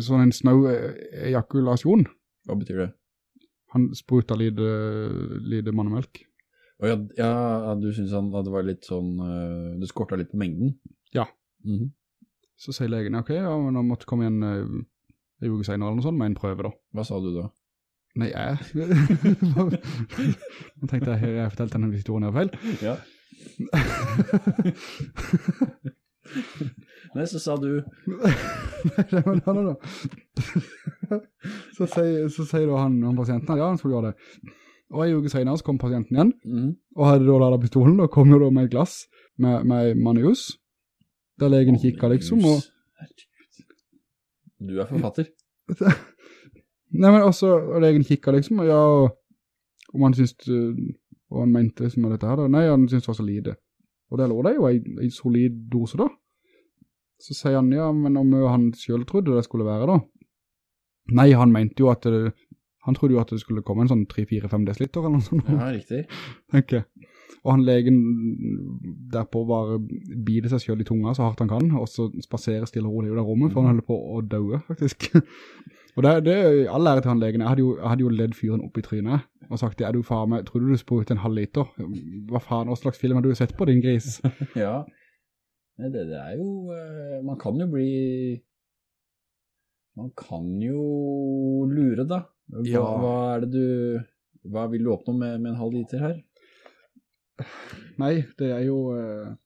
sånn en snau eh, ejakulasjon. Hva betyr det? Han spruta lite, lite mannemelk. Og ja, ja, du synes han at det var litt sånn, øh, det skortet litt på mengden? Ja. Mhm. Så sier legen, ok, ja, men han måtte komme igjen uh, en uke senere eller noe sånt med en prøve da. Hva sa du da? Nei, jeg... Nå tenkte jeg, jeg har fortalt denne historien her feil. Ja. Nei, så sa du... Nei, men han da. så, sier, så sier da han, han pasienten, ja, han skulle gjøre det. Og en uke senere så kom pasienten igjen, mm. og hadde da ladet pistolen, og kom jo da med et glass med, med manus, der legen kikket liksom, og... Du er forfatter. Nei, men også, og legen kikket liksom, og ja, om han syntes, uh, og han mente liksom med dette her da, nei, han syntes det var så lite. Og det lå det jo en, en solid dose da. Så sier han, ja, men om han selv trodde det skulle være da. Nei, han mente jo at det, han trodde jo at det skulle komme en sånn 3-4-5 desiliter eller noe sånt, Ja, riktig. tenker jeg. Og han legen derpå bare bide seg selv i tunga så hardt han kan, og så spaserer stille og rolig i det rommet, for han holder på å døde, faktisk. og det, det er all ære til han legen. Jeg hadde jo, jeg hadde jo ledd fyren opp i trynet, og sagt, er du far med, tror du du spurte en halv liter? Hva faen, hva slags film har du sett på, din gris? Ja. Det, det er jo... eh, Man kan jo bli... Man kan jo lure, da. Hva, Ja. hva er det du... Hva vil du oppnå med, med en halv liter her? Nei, det er jo... du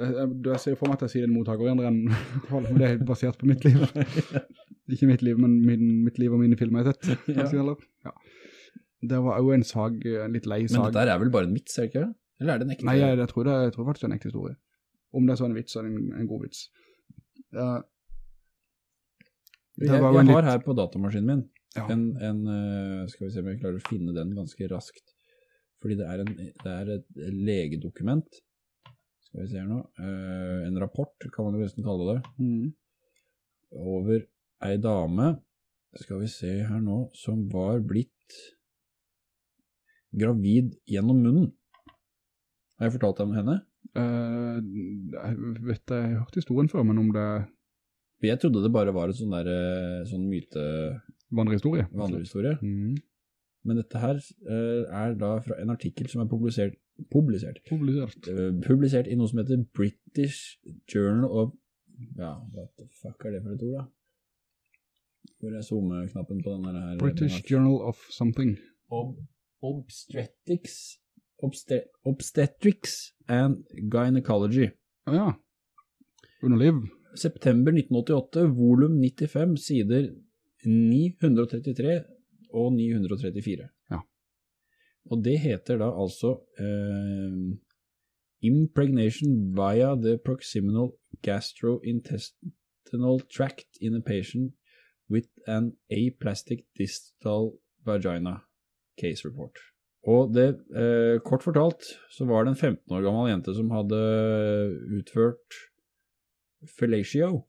Det, jeg, jeg ser for meg at jeg sier det mottaker enn men det er basert på mitt liv. Ikke mitt liv, men min, mitt liv og mine filmer jeg har sett. Ja. Ja. Det var jo en sag, en litt lei sag. Men dette er vel bare en vits, er det ikke? Eller er det en ekte? Nei, jeg, jeg, tror det, jeg tror faktisk det er en ekte historie. Om det er så en vits, så er det en, en god vits. Uh, jeg, var jeg har litt- her på datamaskinen min Ja. en, en eh, skal vi se om jeg klarer å finne den ganske raskt. Fordi det er, en, det er et legedokument. Skal vi se her nå. Uh, en rapport, kan man jo nesten kalle det. Mm. Over ei dame, skal vi se her nå, som var blitt gravid gjennom munnen. Har jeg fortalt deg om henne? Uh, jeg vet jeg har hørt historien før, men om det Jeg trodde det bare var en sånn der, eh, sånn myte, vandrehistorie. vandrehistorie. Mm. Men dette her uh, er da fra en artikkel som er publisert, publisert, Publisert. Uh, publisert i noe som heter British Journal of, ja, what the fuck er det for et ord da? Hvor er zoome-knappen på denne her? British Journal of Something. Ob Obstetrics, obstet Obstetrics and Gynecology. Å ja. Underliv. September 1988, volum 95, sider 933 og 934. Ja. Og det heter da altså eh, Impregnation via the proximal gastrointestinal tract in a patient with an aplastic distal vagina case report. Og det, eh, kort fortalt, så var det en 15 år gammel jente som hadde utført fellatio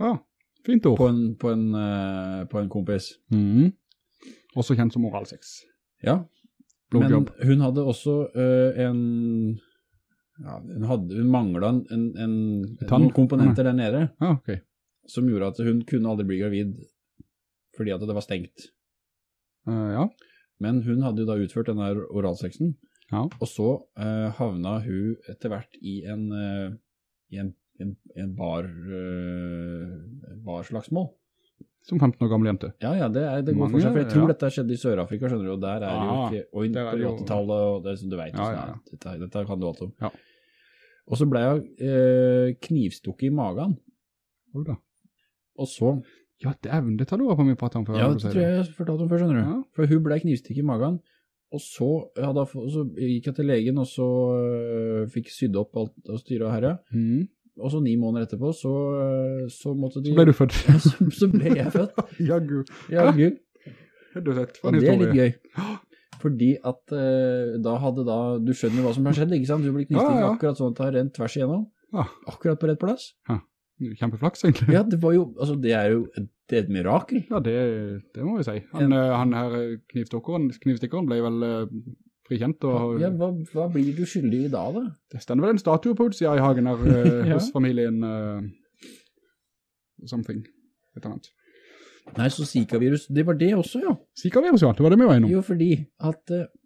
Ja, fint ord. på en, på en, eh, på en kompis. Mm. Også kjent som oralsex. Ja, men hun hadde også eh, en, ja, hun, hadde, hun manglet en, en, en noen komponenter der nede, Ja, ok. som gjorde at hun kunne aldri bli gravid, fordi at det var stengt. Ja, ja. Men hun hadde jo da utført denne oralsexen, Ja. og så eh, havna hun etter hvert i en, eh, i en, en, en bar, uh, barslagsmål. Som 15 år gammel jente. Ja, ja, det, er, det går Mange, for seg, for jeg tror ja. dette skjedde i Sør-Afrika, skjønner du, og der er det jo og inn på 80-tallet, og det som du vet, Ja, sånn ja, ja. Dette, dette kan du alt om. Ja. Og så ble jeg eh, knivstukket i magen, Hvor da. og så, Ja, dæven, det tar du på meg pratet om før. ja, det tror jeg jeg fortalte om før, skjønner du, Ja. for hun ble knivstikk i magen, og så, jeg så gikk jeg til legen, og så øh, fikk sydd opp alt og styret og herre, Mm. og så ni måneder etterpå, så, øh, så måtte de... Så ble du født. Ja, så, så ble jeg født. Ja, gud. Du gud. sett, Og det er litt gøy. Fordi at eh, da hadde da, du skjønner hva som har skjedd, ikke sant? Du blir Ja, ja. akkurat sånn at det har rent tvers igjennom. Ja. Akkurat på rett plass. Kjempeflaks, egentlig. Ja, det var jo, altså det er jo, det er et mirakel. Ja, det, det må vi si. Han, ja. han her eh, knivstikkeren, ble vel eh, frikjent, og Ja, hva, hva blir du skyldig i da da? det stender vel en statue på utsida i hagen her eh, Ja. hos familien uh, something, et eller annet. Nei, så Zika-virus, det var det også, ja. Zika-virus, ja, det var det vi var innom. Jo, fordi at eh, Eh,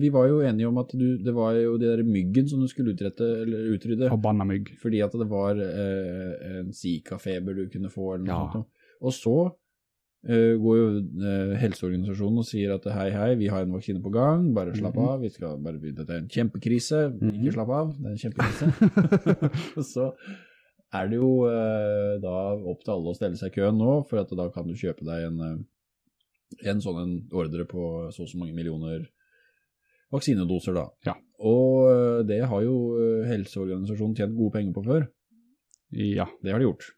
vi var jo enige om at du, det var jo det der myggen som du skulle utrette, eller utrydde, Forbanna mygg. fordi at det var eh, en Zika-feber du kunne få, eller noe Ja. sånt. Og så eh, går jo eh, helseorganisasjonen og sier at hei, hei, vi har en vaksine på gang, bare slapp Mhm. av, vi skal bare begynne, dette er en kjempekrise, Mhm. ikke slapp av, det er en kjempekrise. Og så er det jo eh, da opp til alle å stelle seg i køen nå, for at da kan du kjøpe deg en, eh, en sånn en ordre på så og så mange millioner vaksinedoser da. Ja. Og eh, det har jo eh, helseorganisasjonen tjent gode penger på før. Ja, Det har de gjort.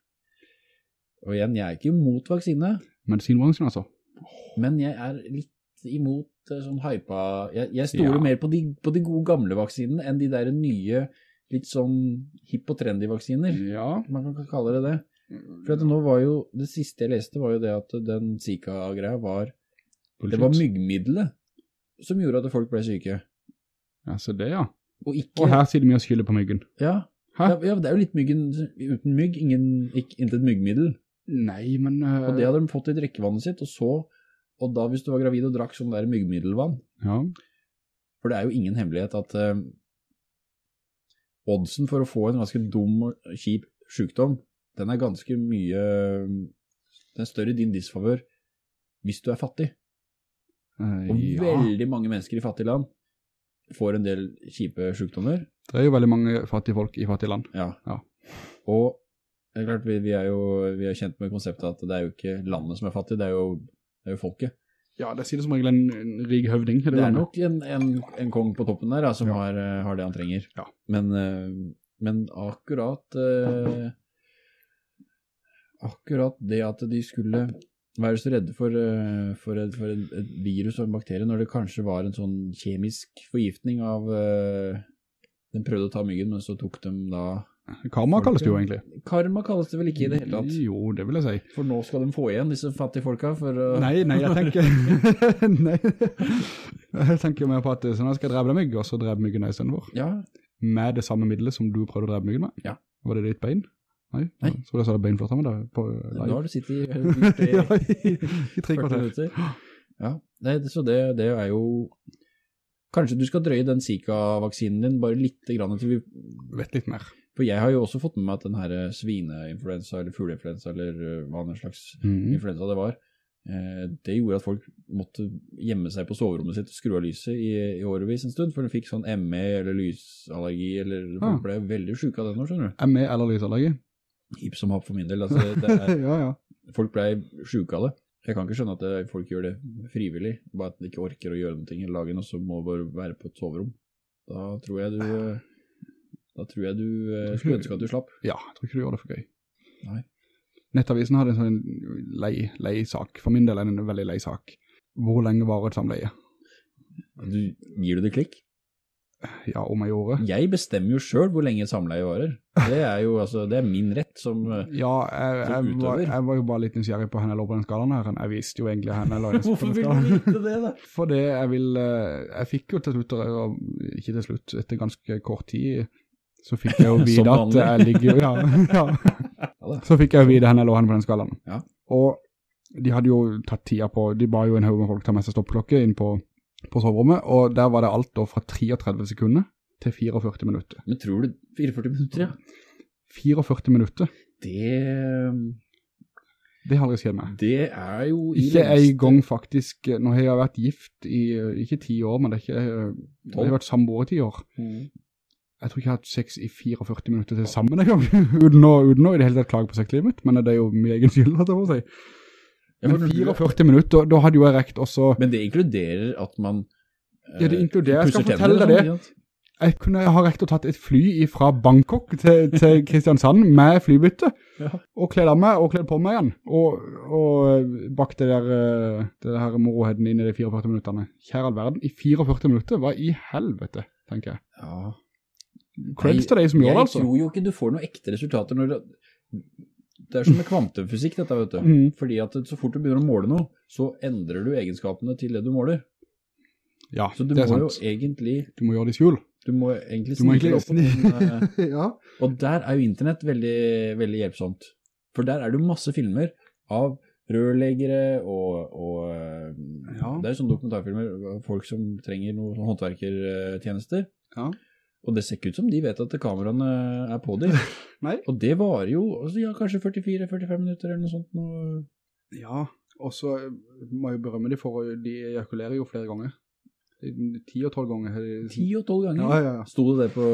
Og igjen, jeg er ikke imot vaksine, medisinbransjen altså. men jeg er litt imot eh, sånn hypa Jeg, jeg stoler Ja. mer på de, på de gode gamle vaksinene enn de der nye, litt sånn hipp og trendy vaksiner. Ja. Man kan kalle det det. For at nå var jo, det siste jeg leste var jo det at den Zika-greia var, det var myggmiddelet som gjorde at folk ble syke. Ja, så det ja. Og ikke... Og her sitter vi og skylder på myggen. Ja, ja, ja, det er jo litt myggen, uten mygg, ingen, ikke, intet myggmiddel. Nei, men... Uh... Og det hadde de fått i drikkevannet sitt, og så, og da hvis du var gravid og drakk sånn der myggmiddelvann, Ja, for det er jo ingen hemmelighet at uh, oddsen for å få en ganske dum og kjip sykdom, den er ganske mye, den er større i din disfavør hvis du er fattig. Og ja. veldig mange mennesker i fattige land får en del kjipe sykdommer. Det er jo veldig mange fattige folk i fattige land. Ja. Ja. Og det er klart, vi, vi er jo vi er kjent med konseptet at det er jo ikke landet som er fattig, det er jo, det er jo folket. Ja, det sier det som regel en, en rig høvding. Det er nok en, en, en kong på toppen der da, som Ja. har, eh, har det han trenger. Ja. Men, eh, men akkurat eh, akkurat det at de skulle være så redd for, eh, for, et, for et, et virus og en bakterie når det kanskje var en sånn kjemisk forgiftning av uh, Den prøvde å ta myggen, men så tok de da Karma kalles det jo egentlig. Karma kalles det vel ikke i det hele tatt. Jo, det vil jeg si. For nå skal de få igjen disse fattige folka for å Nei, nei, jeg tenker... nei. Jeg tenker jo mer på at sånn, jeg skal drepe deg mygg, og så drepe myggen deg i stedet for. Ja, Med det samme middelet som du prøvde å drepe myggen med. Ja. Var det ditt bein? Nei. Nei. Så det sa det beinflata med deg på nå har du sittet i, ja, i, i, tre kvarter. Ja, Nei, så det, det er jo Kanskje du skal drøye den Zika-vaksinen din bare litt grann til vi Vet litt mer. For jeg har jo også fått med meg at den her svineinfluensa eller fugleinfluensa eller eh, hva en slags mm. influensa det var, eh, det gjorde at folk måtte gjemme seg på soverommet sitt og skru av lyset i, i årevis en stund, for de fikk sånn ME eller lysallergi, eller Ah. folk ble veldig syke av det nå, skjønner du. ME eller lysallergi? Hipp som happ for min del, altså det er, ja, ja. folk ble syke av det. Jeg kan ikke skjønne at det, folk gjør det frivillig, bare at de ikke orker å gjøre noe i dagen, og så må bare være på et soverom. Da tror jeg du, eh, da tror jeg du eh, skulle ønske at du slapp. Ja, jeg tror ikke du gjør det for gøy. Nei. Nettavisen hadde en sånn lei, lei sak. For min del er det en veldig lei sak. Hvor lenge var et samleie? Du, gir du det klikk? Ja, om jeg gjorde. Jeg bestemmer jo selv hvor lenge samleie varer. Det er jo, altså, det er min rett som... utøver. Ja, jeg, Som utøver. var, jeg var jo bare litt nysgjerrig på henne jeg lå på den skalaen her. Jeg visste jo egentlig henne jeg lå på Hvorfor vil du vite det da? For det jeg vil, eh, jeg fikk jo til slutt, ikke til slutt, etter ganske kort tid, så fikk jeg jo vite at jeg ligger ja, Ja. Så fikk jeg jo vite henne jeg lå henne på den skalaen. Ja. Og de hadde jo tatt tida på, de ba jo en haug med folk ta med seg stoppklokke inn på, på soverommet, og der var det alt da fra 33 sekunder til 44 minutter. Men tror du 44 minutter, ja? 44 minutter, Det, det har aldri skjedd meg. det er jo Ikke en gang faktisk, nå har jeg vært gift i, ikke 10 år, men det er ikke, jeg har vært samboer i 10 år. Mm. Jeg tror ikke jeg har hatt sex i 44 minutter til sammen en gang, uten å, uten å i det hele tatt klage på sexlivet mitt, men det er jo min egen skyld, at jeg må si. Ja, Men for når du- 44 minutter, da hadde jo jeg rekt også, Men det inkluderer at man eh, Ja, det inkluderer- jeg skal fortelle deg det. jeg kunne ha rekt å tatt et fly fra Bangkok til, til Kristiansand med flybytte, Ja. og kledd av meg og kledd på meg igjen, og, og bakt det der, eh, det her moroheden inn i de 44 minutterne. Kjære all verden, i 44 minutter, hva i helvete, tenker jeg. Ja. Creds til deg som gjør det, altså. Jeg tror jo ikke du får noen ekte resultater når det, det er som med kvantefysikk dette, vet du. Mm. Fordi at så fort du begynner å måle noe, så endrer du egenskapene til det du måler. Ja, Så du det er må jo egentlig, Du må gjøre det i skjul. du må egentlig Du må snike opp. eh, ja. Og der er jo internett veldig, veldig hjelpsomt. For der er det jo masse filmer av rørleggere og, og eh, Ja. det er jo sånne dokumentarfilmer, folk som trenger noen håndverkertjenester. Ja. Og det ser ikke ut som de vet at kameraene er på dem. Nei. Og det var jo altså, ja, kanskje 44-45 minutter eller noe sånt. Noe. Ja, og så må jeg berømme de for, at de ejakulerer jo flere ganger. Ti og tolv ganger. 10 og 12 ganger. Ja, ja, ja. Stod det det på...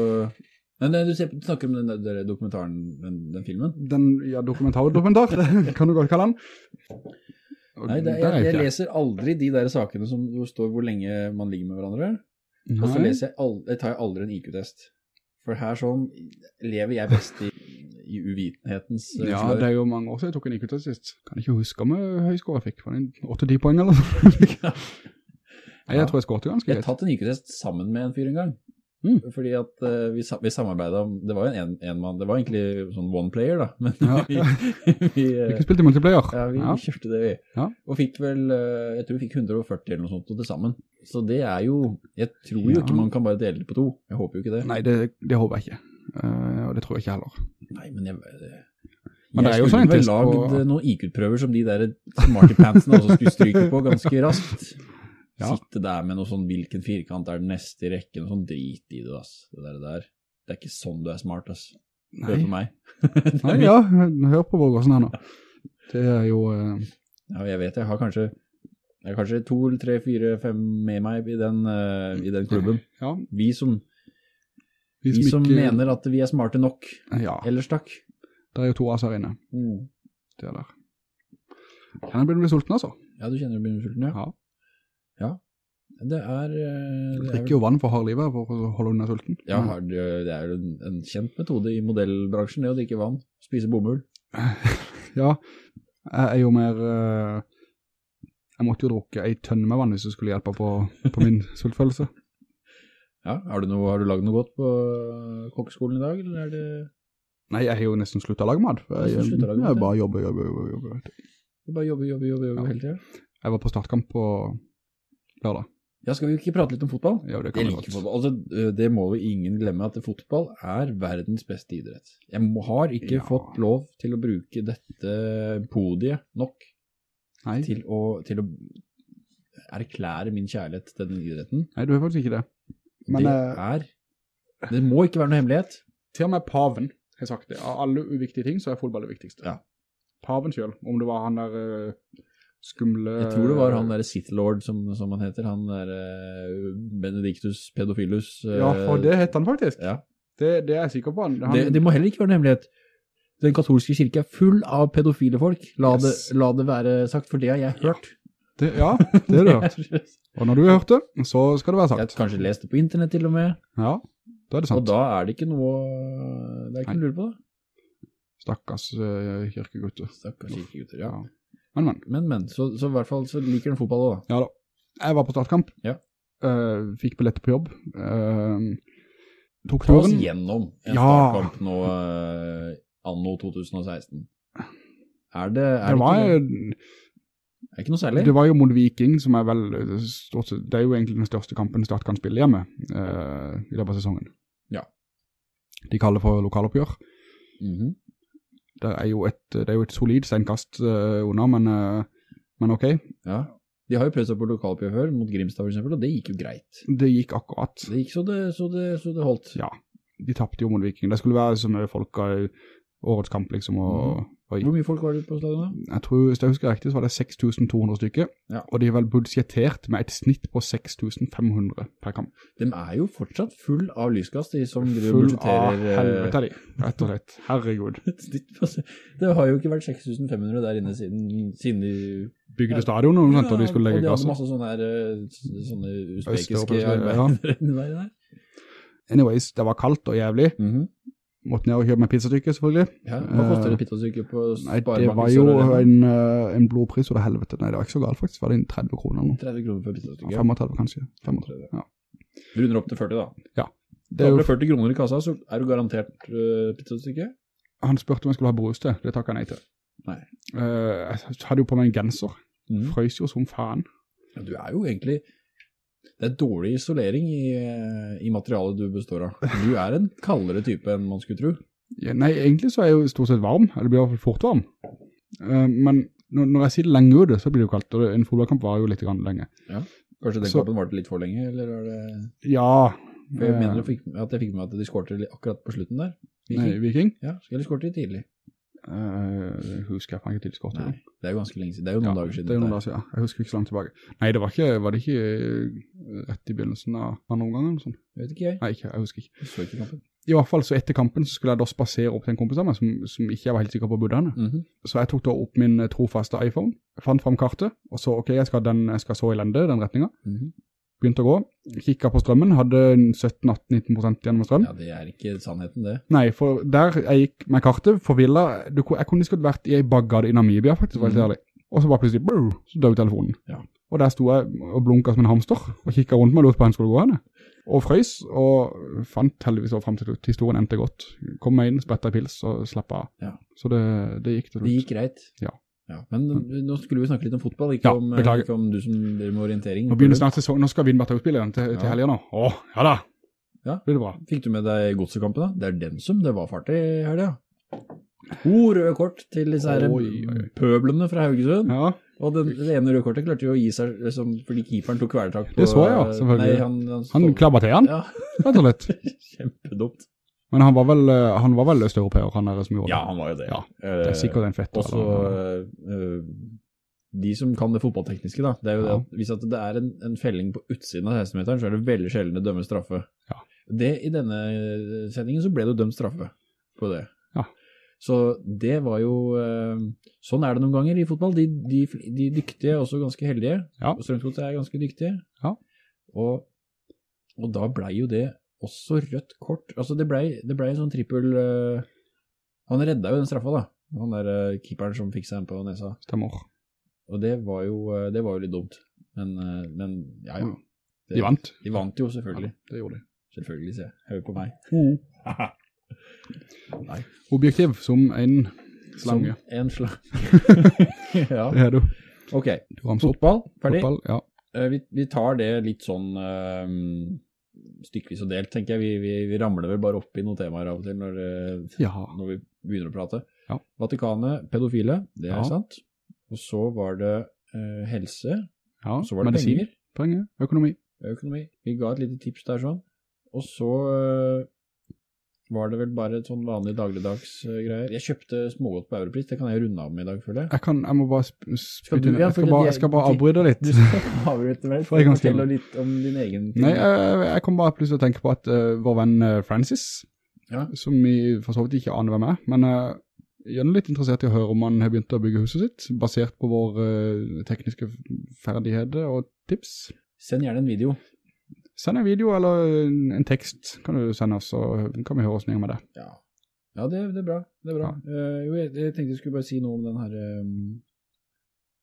Men du, ser, du snakker om den der- dokumentaren, den, den filmen? Den, ja, dokumentar-dokumentar, det kan du godt kalle den. Og Nei, er jeg, jeg leser aldri de der sakene som hvor står hvor lenge man ligger med hverandre. Og så leser jeg, aldri, jeg tar jeg aldri en IQ-test. For her sånn lever jeg best i, i uvitenhetens eh, Ja, det er jo mange år siden jeg tok en IQ-test sist. Kan ikke huske om jeg høyskåret jeg fikk. Var det en 8-10 poeng eller noe? Nei, jeg tror jeg skårte ganske Jeg har tatt en IQ-test sammen med en fyr en gang. Mm. Fordi at uh, vi, vi samarbeidet om, det var jo en, en det var egentlig sånn one player da, men Ja. vi, vi, eh, Ikke spilte multiplayer. ja, vi Ja. kjørte det vi. Ja. Og fikk vel, uh, jeg tror vi fikk 140 eller noe sånt til sammen. Så det er jo, jeg tror jo ikke man kan bare dele det på to. Jeg håper jo ikke det. Nei, det, det håper jeg ikke. Og det tror jeg ikke heller. Nei, men jeg... Men jeg skulle vel på- lagd noen IQ-prøver som de der smarty pantsene også skulle stryke på ganske raskt. Ja. Sitte der med noe sånn, hvilken firkant er den neste i rekken, og sånn drit i det, ass. Det der, det der. Det er ikke sånn du er smart, ass. Hør på meg. Nei ja, hør på vågåsen her nå. Det er jo... uh... Ja, jeg vet, jeg har kanskje, jeg har kanskje to, tre, fire, fem med meg i den, uh, i den klubben. ja, Vi som, vi vi som ikke- mener at vi er smarte nok. Ja, Ellers takk. det er jo to oss her inne. Det er der. Kjenner jeg begynner å bli sulten, altså? Ja, du kjenner du bli sulten. Ja. Ja. Det er... eh, det er Drikker jo vann for hard livet for å holde unna sulten. Ja, det er jo en, en kjent metode i modellbransjen, det å drikke vann, spise bomull. Ja, jeg er jo mer... eh, jeg måtte jo drukke en tønne med vann hvis det skulle hjelpe på, på min sultfølelse. Ja, har du, noe, har du laget noe godt på kokkeskolen i dag, eller er det... Nei, jeg har jo nesten sluttet å lage mat. for Jeg, jeg, mat, jeg bare jobber, jobber, jobber, jobber. du. Du bare jobber, jobber, jobber, jobber Ja. hele tiden? Jeg var på startkamp på lørdag. Ja, skal vi ikke prate litt om fotball? Ja, det kan jeg liker godt. fotball. Altså, det må jo ingen glemme at fotball er verdens beste idrett. Jeg må, har ikke Ja. fått lov til å bruke dette podiet nok Nei, til å, til å erklære min kjærlighet til denne idretten. nei, du er faktisk ikke det. Men det eh, er, det må ikke være noe hemmelighet. til og med paven har sagt det. Av alle uviktige ting så er fotball det viktigste. Ja. Paven selv, om det var han der eh, skumle... Jeg tror det var han der Sith Lord som, som han heter, han der eh, Benedictus Pedofilus. eh, Ja, for det heter han faktisk. Ja. Det, det er jeg sikker på. Han, han, Det, det må heller ikke være en hemmelighet. Den katolske kirke er full av pedofile folk. La, Yes. det, la det være sagt, for det har jeg hørt. det, ja, det er det hørt. Og når du har hørt det, så skal det være sagt. Jeg har kanskje lest det på internett til og med, Ja, da er det sant. og da er det ikke noe, det er ikke noe lure på da. Stakkars uh, kirkegutter. Stakkars kirkegutter, ja. Ja. Men, men. Men, men, så, så i hvert fall så liker den fotball også. Ja da. Jeg var på startkamp. Ja. Uh, fikk billetter på jobb. Uh, tok Ta oss gjennom en Ja. startkamp nå, uh, anno 2016. Er det, er Det det, var, ikke, er det ikke noe særlig? det var jo mot Viking, som er vel, stort det er jo egentlig den største kampen Start kan spille hjemme uh, i løpet av sesongen. Ja. De kaller for lokaloppgjør. Mhm. Det er jo et, det er jo et solid senkast uh, unna, men, uh, men ok. Ja. De har jo prøvd seg på lokalpjø før, mot Grimstad for eksempel, og det gikk jo greit. Det gikk akkurat. Det gikk så det, så det, så det holdt. Ja, de tappte jo mot Viking. Det skulle være mye folk av årets kamp, liksom, og, og Hvor mye folk var det på stadion da? jeg tror, hvis jeg husker riktig, så var det 6200 stykker, Ja. og de er vel budsjettert med et snitt på 6500 per kamp. De er jo fortsatt full av lyskast, de som budsjetterer... Full av eh, helvete de, rett og slett. Herregud. Det har jo ikke vært 6500 der inne siden, siden de... Bygde stadion og, sånt, og de skulle og de hadde masse sånne, her, eh, sånne usbekiske arbeidere ja. Anyways, det var kaldt og jævlig. Mhm. Måtte ned og kjøpe meg pizzastykke, selvfølgelig. Ja, hva koster Eh, det pizzastykke på Nei, det var jo en, eh, en blodpris, og det helvete. Nei, det var ikke så galt faktisk. Var det en 30 kroner nå? 30 kroner for Ja, 35 kanskje. 35, ja. Runder opp til 40 da. Det er jo, 40 kroner i kassa, så er du garantert uh, pizzastykke. han spurte om jeg skulle ha brus til. Det takket han nei til. Nei. Uh, jeg hadde jo på meg en genser. Mm. Frøs jo som faen. Ja, du er jo egentlig... Det er dårlig isolering i, i materialet du består av. Du er en kaldere type enn man skulle tro. Ja, nei, egentlig så er jeg jo stort sett varm. Eller blir i hvert fall fort varm. Uh, men når, når jeg sier lenge ute, så blir det jo kaldt, og en fotballkamp var jo litt grann lenge. Kanskje den Så- kampen varte litt for lenge, eller var det... Ja. For jeg eh, mener at jeg fikk med at de skårte akkurat på slutten der. Nei, Viking. Viking? Ja, de skårte tidlig. Jeg husker jeg ikke til skåret. Nei, det er jo ganske lenge siden. Det er jo noen Ja, dager siden. det er noen dager siden, ja. Jeg husker ikke så langt tilbake. Nei, det var ikke, var det ikke eh, rett i begynnelsen av andre omgang eller noe sånt? her. Vet ikke jeg. Nei, ikke, jeg husker ikke. Jeg så ikke kampen. I hvert fall så etter kampen så skulle jeg da spasere opp til en kompis av meg som, som ikke jeg var helt sikker på bodde henne. Mhm. Så jeg tok da opp min eh, trofaste iPhone, fant frem kartet, og så, ok, jeg skal, den, jeg skal så i lende, den retningen. Mhm. Begynte å gå, kikket på strømmen, hadde 17-18-19% gjennom strøm. Ja, det er ikke sannheten det. Nei, for der jeg gikk med kartet, forvilla, du, jeg kunne ikke vært i en baggade i Namibia faktisk, for var. Og så bare plutselig, brr, så døde telefonen. Ja. Og der sto jeg og blunket som en hamster, og kikket rundt meg og lurte på hvor skulle gå henne. Og frøys, og fant heldigvis også frem til slutt. Historien endte godt. Kom meg inn, sprettet pils og slapp av. Ja. Så det, det gikk til Det gikk greit. Ja. Men nå skulle vi snakke litt om fotball, ikke, Ja, om, ikke om du som driver med orientering. Nå begynner snart sesongen, nå skal vi inn igjen til, til Ja. helgen nå. Åh, ja da. Ja. Blir det bra. Fikk du med deg godsekampen da? Det er den som, det var fart i helga. To røde kort til disse her pøblene fra Haugesund. Ja, Og den, det ene røde kortet klarte jo å gi seg, liksom, fordi keeperen tok kvelertak på... Det så jeg, ja, selvfølgelig. Nei, han, han, han klabba til han, Ja, rett og slett. kjempedumt. Men han var vel, eh, han var vel østeuropeer, han der som gjorde det? Ja, han var jo det. Ja, Det er sikkert en fett. Også de som kan det fotballtekniske da, det er jo det at hvis at det er en, en felling på utsiden av 16-meteren, så er det veldig sjelden det dømmes straffe. Ja. Det, I denne sendingen så ble det dømt straffe på det. Ja. Så det var jo, eh, sånn er det noen ganger i fotball. De, de, de dyktige er også ganske heldige, Ja. og Strømsgodset er ganske dyktige. Ja. Og, og da ble jo det også rødt kort. Altså det ble, det ble en sånn trippel... Uh, han redda jo den straffa da. Han der uh, keeperen som fikk seg en på nesa. Stemmer. Og det var jo, uh, det var jo litt dumt. Men, men ja, ja. Det- De vant. De vant jo selvfølgelig. Det gjorde de. Selvfølgelig, jeg. Hør på meg. Nei. Objektiv som en slange. Som en slange. ja, Det er du. ok. Du. Fotball, ferdig. Fotball, ja. Vi, vi tar det litt sånn stykkevis og delt, tenker jeg. Vi, vi, vi ramler vel bare opp i noen temaer av og til når, eh, Ja. når vi begynner å prate. Ja. Vatikanet, pedofile, det er Ja. sant. Og så var det eh, helse, ja. så var det Medisin, penger. penger, økonomi. økonomi. Vi ga et lite tips der sånn. Og så øh, var det vel bare et sånn vanlig dagligdags greier. Jeg kjøpte smågodt på Europris, det kan jeg runde av med i dag, føler jeg. Jeg kan, jeg må bare spytte inn- jeg, skal bare, jeg skal bare avbryte litt. Du skal avbryte meg, For jeg fortelle litt om din egen ting. Nei, jeg, jeg kom bare plutselig til å tenke på at uh, vår venn eh, Francis, Ja. som vi for så vidt ikke aner hvem er, men uh, er litt interessert i å høre om han har begynt å bygge huset sitt, basert på våre uh, tekniske ferdigheter og tips. Send gjerne en video. Send en video eller en, tekst, kan du sende oss, så kan vi høre oss ned med det. Ja, ja det, det er bra. Det er bra. Eh, jo, jeg, jeg tenkte jeg skulle bare si noe om den her, um,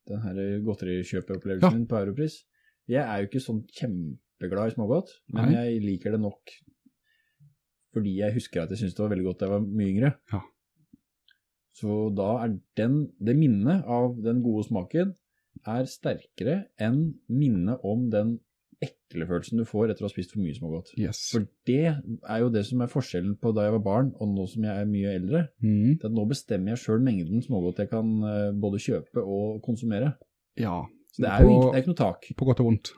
den her godterikjøpeopplevelsen Ja. min på Europris. Jeg er jo ikke sånn kjempeglad i smågodt, men Nei. jeg liker det nok fordi jeg husker at jeg syntes det var veldig godt da jeg var mye yngre. Ja. Så da er den, det minnet av den gode smaken er sterkere enn minnet om den ekle følelsen du får etter å ha spist for mye smågodt. Yes. For det er jo det som er forskjellen på da jeg var barn og nå som jeg er mye eldre. Mm. Det at nå bestemmer jeg selv mengden smågodt jeg kan eh, både kjøpe og konsumere. Ja, Så det er jo På- ikke, det er ikke noe tak. på godt og vondt.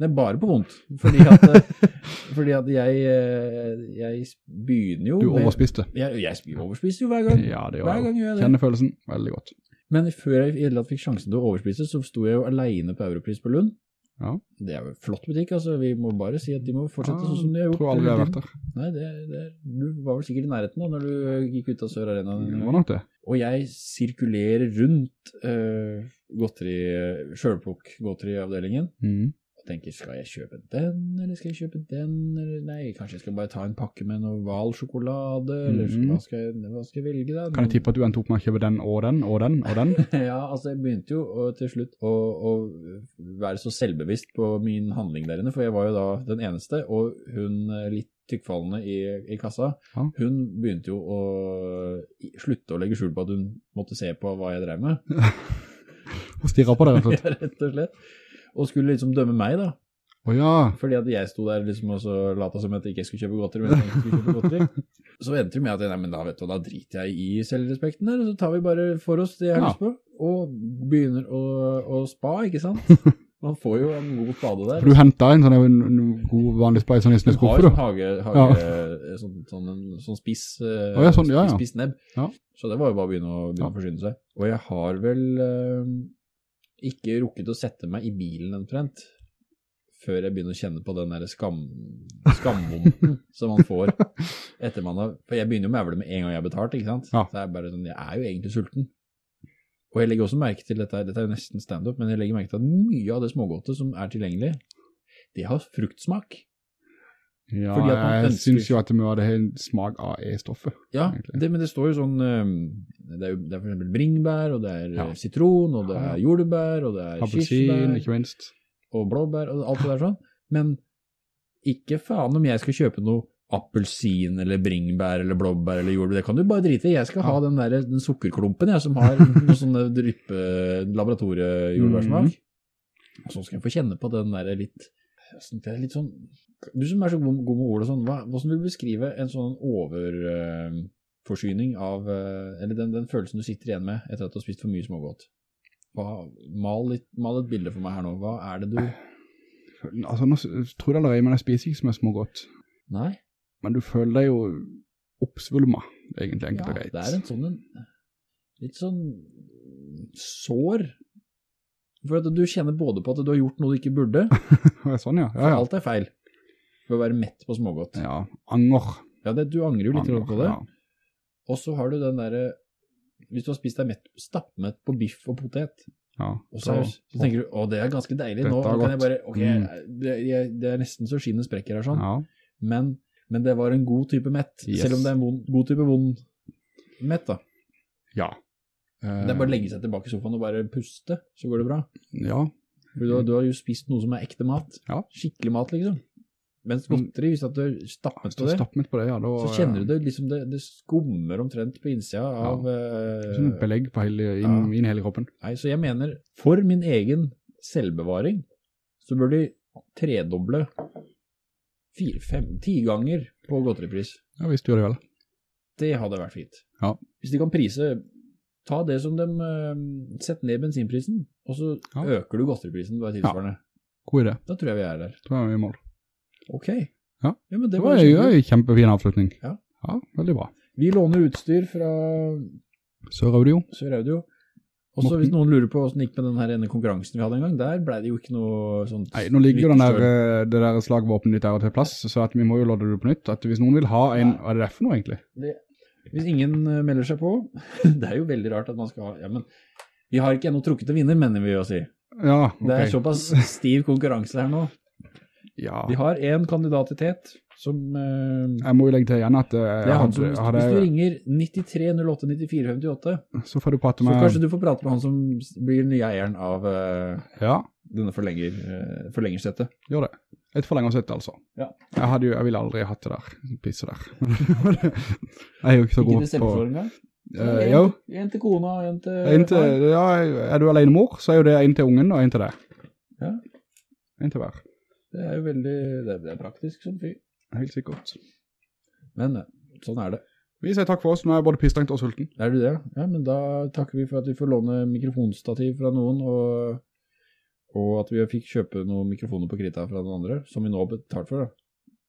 Det er bare på vondt. Fordi at, eh, fordi at jeg, eh, jeg begynner jo Du med- overspiste. Jeg, jeg overspiser jo hver gang. Ja, det Hver gang gjør jeg. Kjenner følelsen veldig godt. Men før jeg i hele tatt fikk sjansen til å overspise, så sto jeg jo alene på Europris på Lund. Ja. Det er jo en flott butikk, altså. Vi må bare si at de må fortsette sånn som de har gjort. tror aldri jeg har vært der. Nei, det, det, du var vel sikkert i nærheten da, når du eh, gikk ut av Sør Arena. Det var nok det. Og jeg sirkulerer rundt uh, godteri, sjølplukk godteriavdelingen. Mm. Og tenker, skal jeg kjøpe den, eller skal jeg kjøpe den, eller nei, kanskje jeg skal bare ta en pakke med noe valsjokolade, eller Mhm. hva, skal jeg, hva skal jeg velge da? Kan jeg tippe at du endte opp med å kjøpe den og den og den og den? ja, altså jeg begynte jo å, til slutt å, å være så selvbevisst på min handling der inne, for jeg var jo da den eneste, og hun eh, litt tykkfallende i, i kassa, Ja. hun begynte jo å slutte å legge skjul på at hun måtte se på hva jeg drev med. Og stirret på det rett og slett. Ja, rett og slett. Og skulle liksom dømme meg da, Åja, fordi at jeg sto der liksom og så lata som at jeg ikke skulle kjøpe godteri, men jeg skulle kjøpe godteri. Så endte det med at, nei, men da vet du, da driter jeg i selvrespekten der, og så tar vi bare for oss det jeg har Ja. lyst på. og begynner å, å spa, ikke sant? Man får jo en god spade der. For du hentet en sånn en, en god vanlig spade, sånn i Du har sånn hage, hage sånn, sånn, en, sånn spiss, eh, ja, sånn, ja, ja. spiss nebb. Så det var jo bare å begynne å, begynne Ja. å forsyne seg. Og jeg har vel eh, ikke rukket å sette meg i bilen omtrent, før jeg begynner å kjenne på den der skam, skamvondten som man får etter man har, for jeg begynner jo å mævle med en gang jeg har betalt, ikke sant? Ja. Så det er bare sånn, jeg er jo egentlig sulten. Og jeg legger også merke til dette, dette er jo nesten stand-up, men jeg legger merke til at mye av det smågodtet som er tilgjengelig, det har fruktsmak. Ja, jeg synes jo at det må ha det hele smak av E-stoffet. Ja, det, men det står jo sånn, det er jo det er for eksempel bringbær, og det er Ja. øh, sitron, og det ja. er jordbær, og det er kirsebær, ikke minst. og blåbær, og alt det der sånn. Men ikke faen om jeg skal kjøpe noe appelsin, eller bringbær, eller blåbær, eller jordbær, det kan du bare drite i. Jeg skal ha den der den sukkerklumpen, jeg, som har noen sånne dryppe laboratoriejordbærsmak. Mhm. Og så skal jeg få kjenne på den der litt, det er litt sånn, du som er så god, god med ord og sånn, hva, hvordan vil du beskrive en sånn overforsyning av, øh, eller den, den følelsen du sitter igjen med etter at du har spist for mye smågodt? Mal, mal et bilde for meg her nå. Hva er det du... Altså, nå tror jeg allerede, men jeg spiser ikke så mye smågodt. Nei? Men du føler deg jo oppsvulma, egentlig, Ja, enkelt og greit. det er en sånn en, litt sånn sår. For at du kjenner både på at du har gjort noe du ikke burde, sånn, ja. for Ja, ja. alt er feil. For å være mett på smågodt. Ja, Ja, det, du angrer jo litt Anger, på det. ja. Og så har du den der, hvis du har spist deg mett, stappmett på biff og potet, Ja, og så, så tenker du, å det er ganske deilig, nå, nå kan jeg bare, ok, Mm. det, jeg, det er nesten så skinnet sprekker her sånn, Ja, men, men det var en god type mett, Yes. selv om det er en vond, god type vond mett da. ja. Det er bare å legge seg tilbake i sofaen og bare puste, så går det bra. Ja, For du, du har jo spist noe som er ekte mat. Ja. Skikkelig mat, liksom. Mens godteri, hvis du stappet på det, stappet på det, ja. Da, så kjenner du det liksom, det, det skummer omtrent på innsida av... Sånn eh, belegg på hele, inn, Ja. inn hele kroppen. nei, så jeg mener, for min egen selvbevaring, så bør de tredoble fire, fem, ti ganger på godteripris. Ja, du gjør det vel. Det hadde vært fint. Ja. Hvis de kan prise, ta det som de eh, setter ned bensinprisen, og så Ja. øker du godteriprisen bare tilsvarende. God idé. Da tror jeg vi er der. Da er vi i mål. Ok. Ja. men det Det var var jo en kjempefin avslutning. Ja. Ja, veldig bra. Vi låner utstyr fra. Sør Audio. Og så hvis noen lurer på hvordan det gikk med den her ene konkurransen vi hadde en gang, der ble det jo ikke noe sånt. Nei, nå ligger jo eh, det der slagvåpenet ditt der og til plass, så at vi må jo låne det på nytt. At hvis noen vil ha en, hva er det der for noe egentlig? Det, hvis ingen eh, melder seg på, det er jo veldig rart at man skal ha, ja, men vi har ikke ennå trukket en vinner, mener vi å si. Ja, ok. Det er såpass stiv konkurranse her nå. Ja, Vi har en kandidat i tet, som... uh, jeg må jo legge til igjen at uh, det er han som, hvis, hvis du ringer 93 08 94 58, så får du prate med så kanskje du får prate med han som blir nye eieren av uh, Ja, denne forlenger, forlengersettet. gjør det. Et forlengersett altså. Ja. Jeg hadde jo, jeg ville aldri hatt det der, pisset der. jeg er jo ikke så god engang? Eh, jo, En til kona og en til... en til, ja, er du alene mor, så er jo det en til ungen og en til deg. Ja. En til hver. Det er jo veldig, det er, det er praktisk som fy. Helt sikkert. Men eh, sånn er det. Vi sier takk for oss, nå er jeg både pistengt og sulten. Er du det? Ja, men da takker vi for at vi får låne mikrofonstativ fra noen, og, og at vi fikk kjøpe noen mikrofoner på Krita fra noen andre, som vi nå har betalt for da.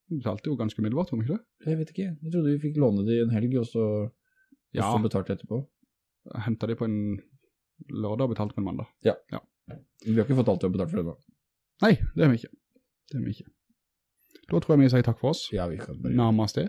Du betalte jo ganske middelbart, tror du ikke det? Jeg vet ikke, jeg trodde vi fikk låne de en helg, og så, og Ja. så betalte etterpå. Hentet de på en lørdag og betalte på en mandag. Ja. Vi har ikke fått alt vi har betalt for det da. Nei, det har vi ikke. Det har vi ikke. Da tror jeg vi sier takk for oss. Ja, vi kan bare... Namaste.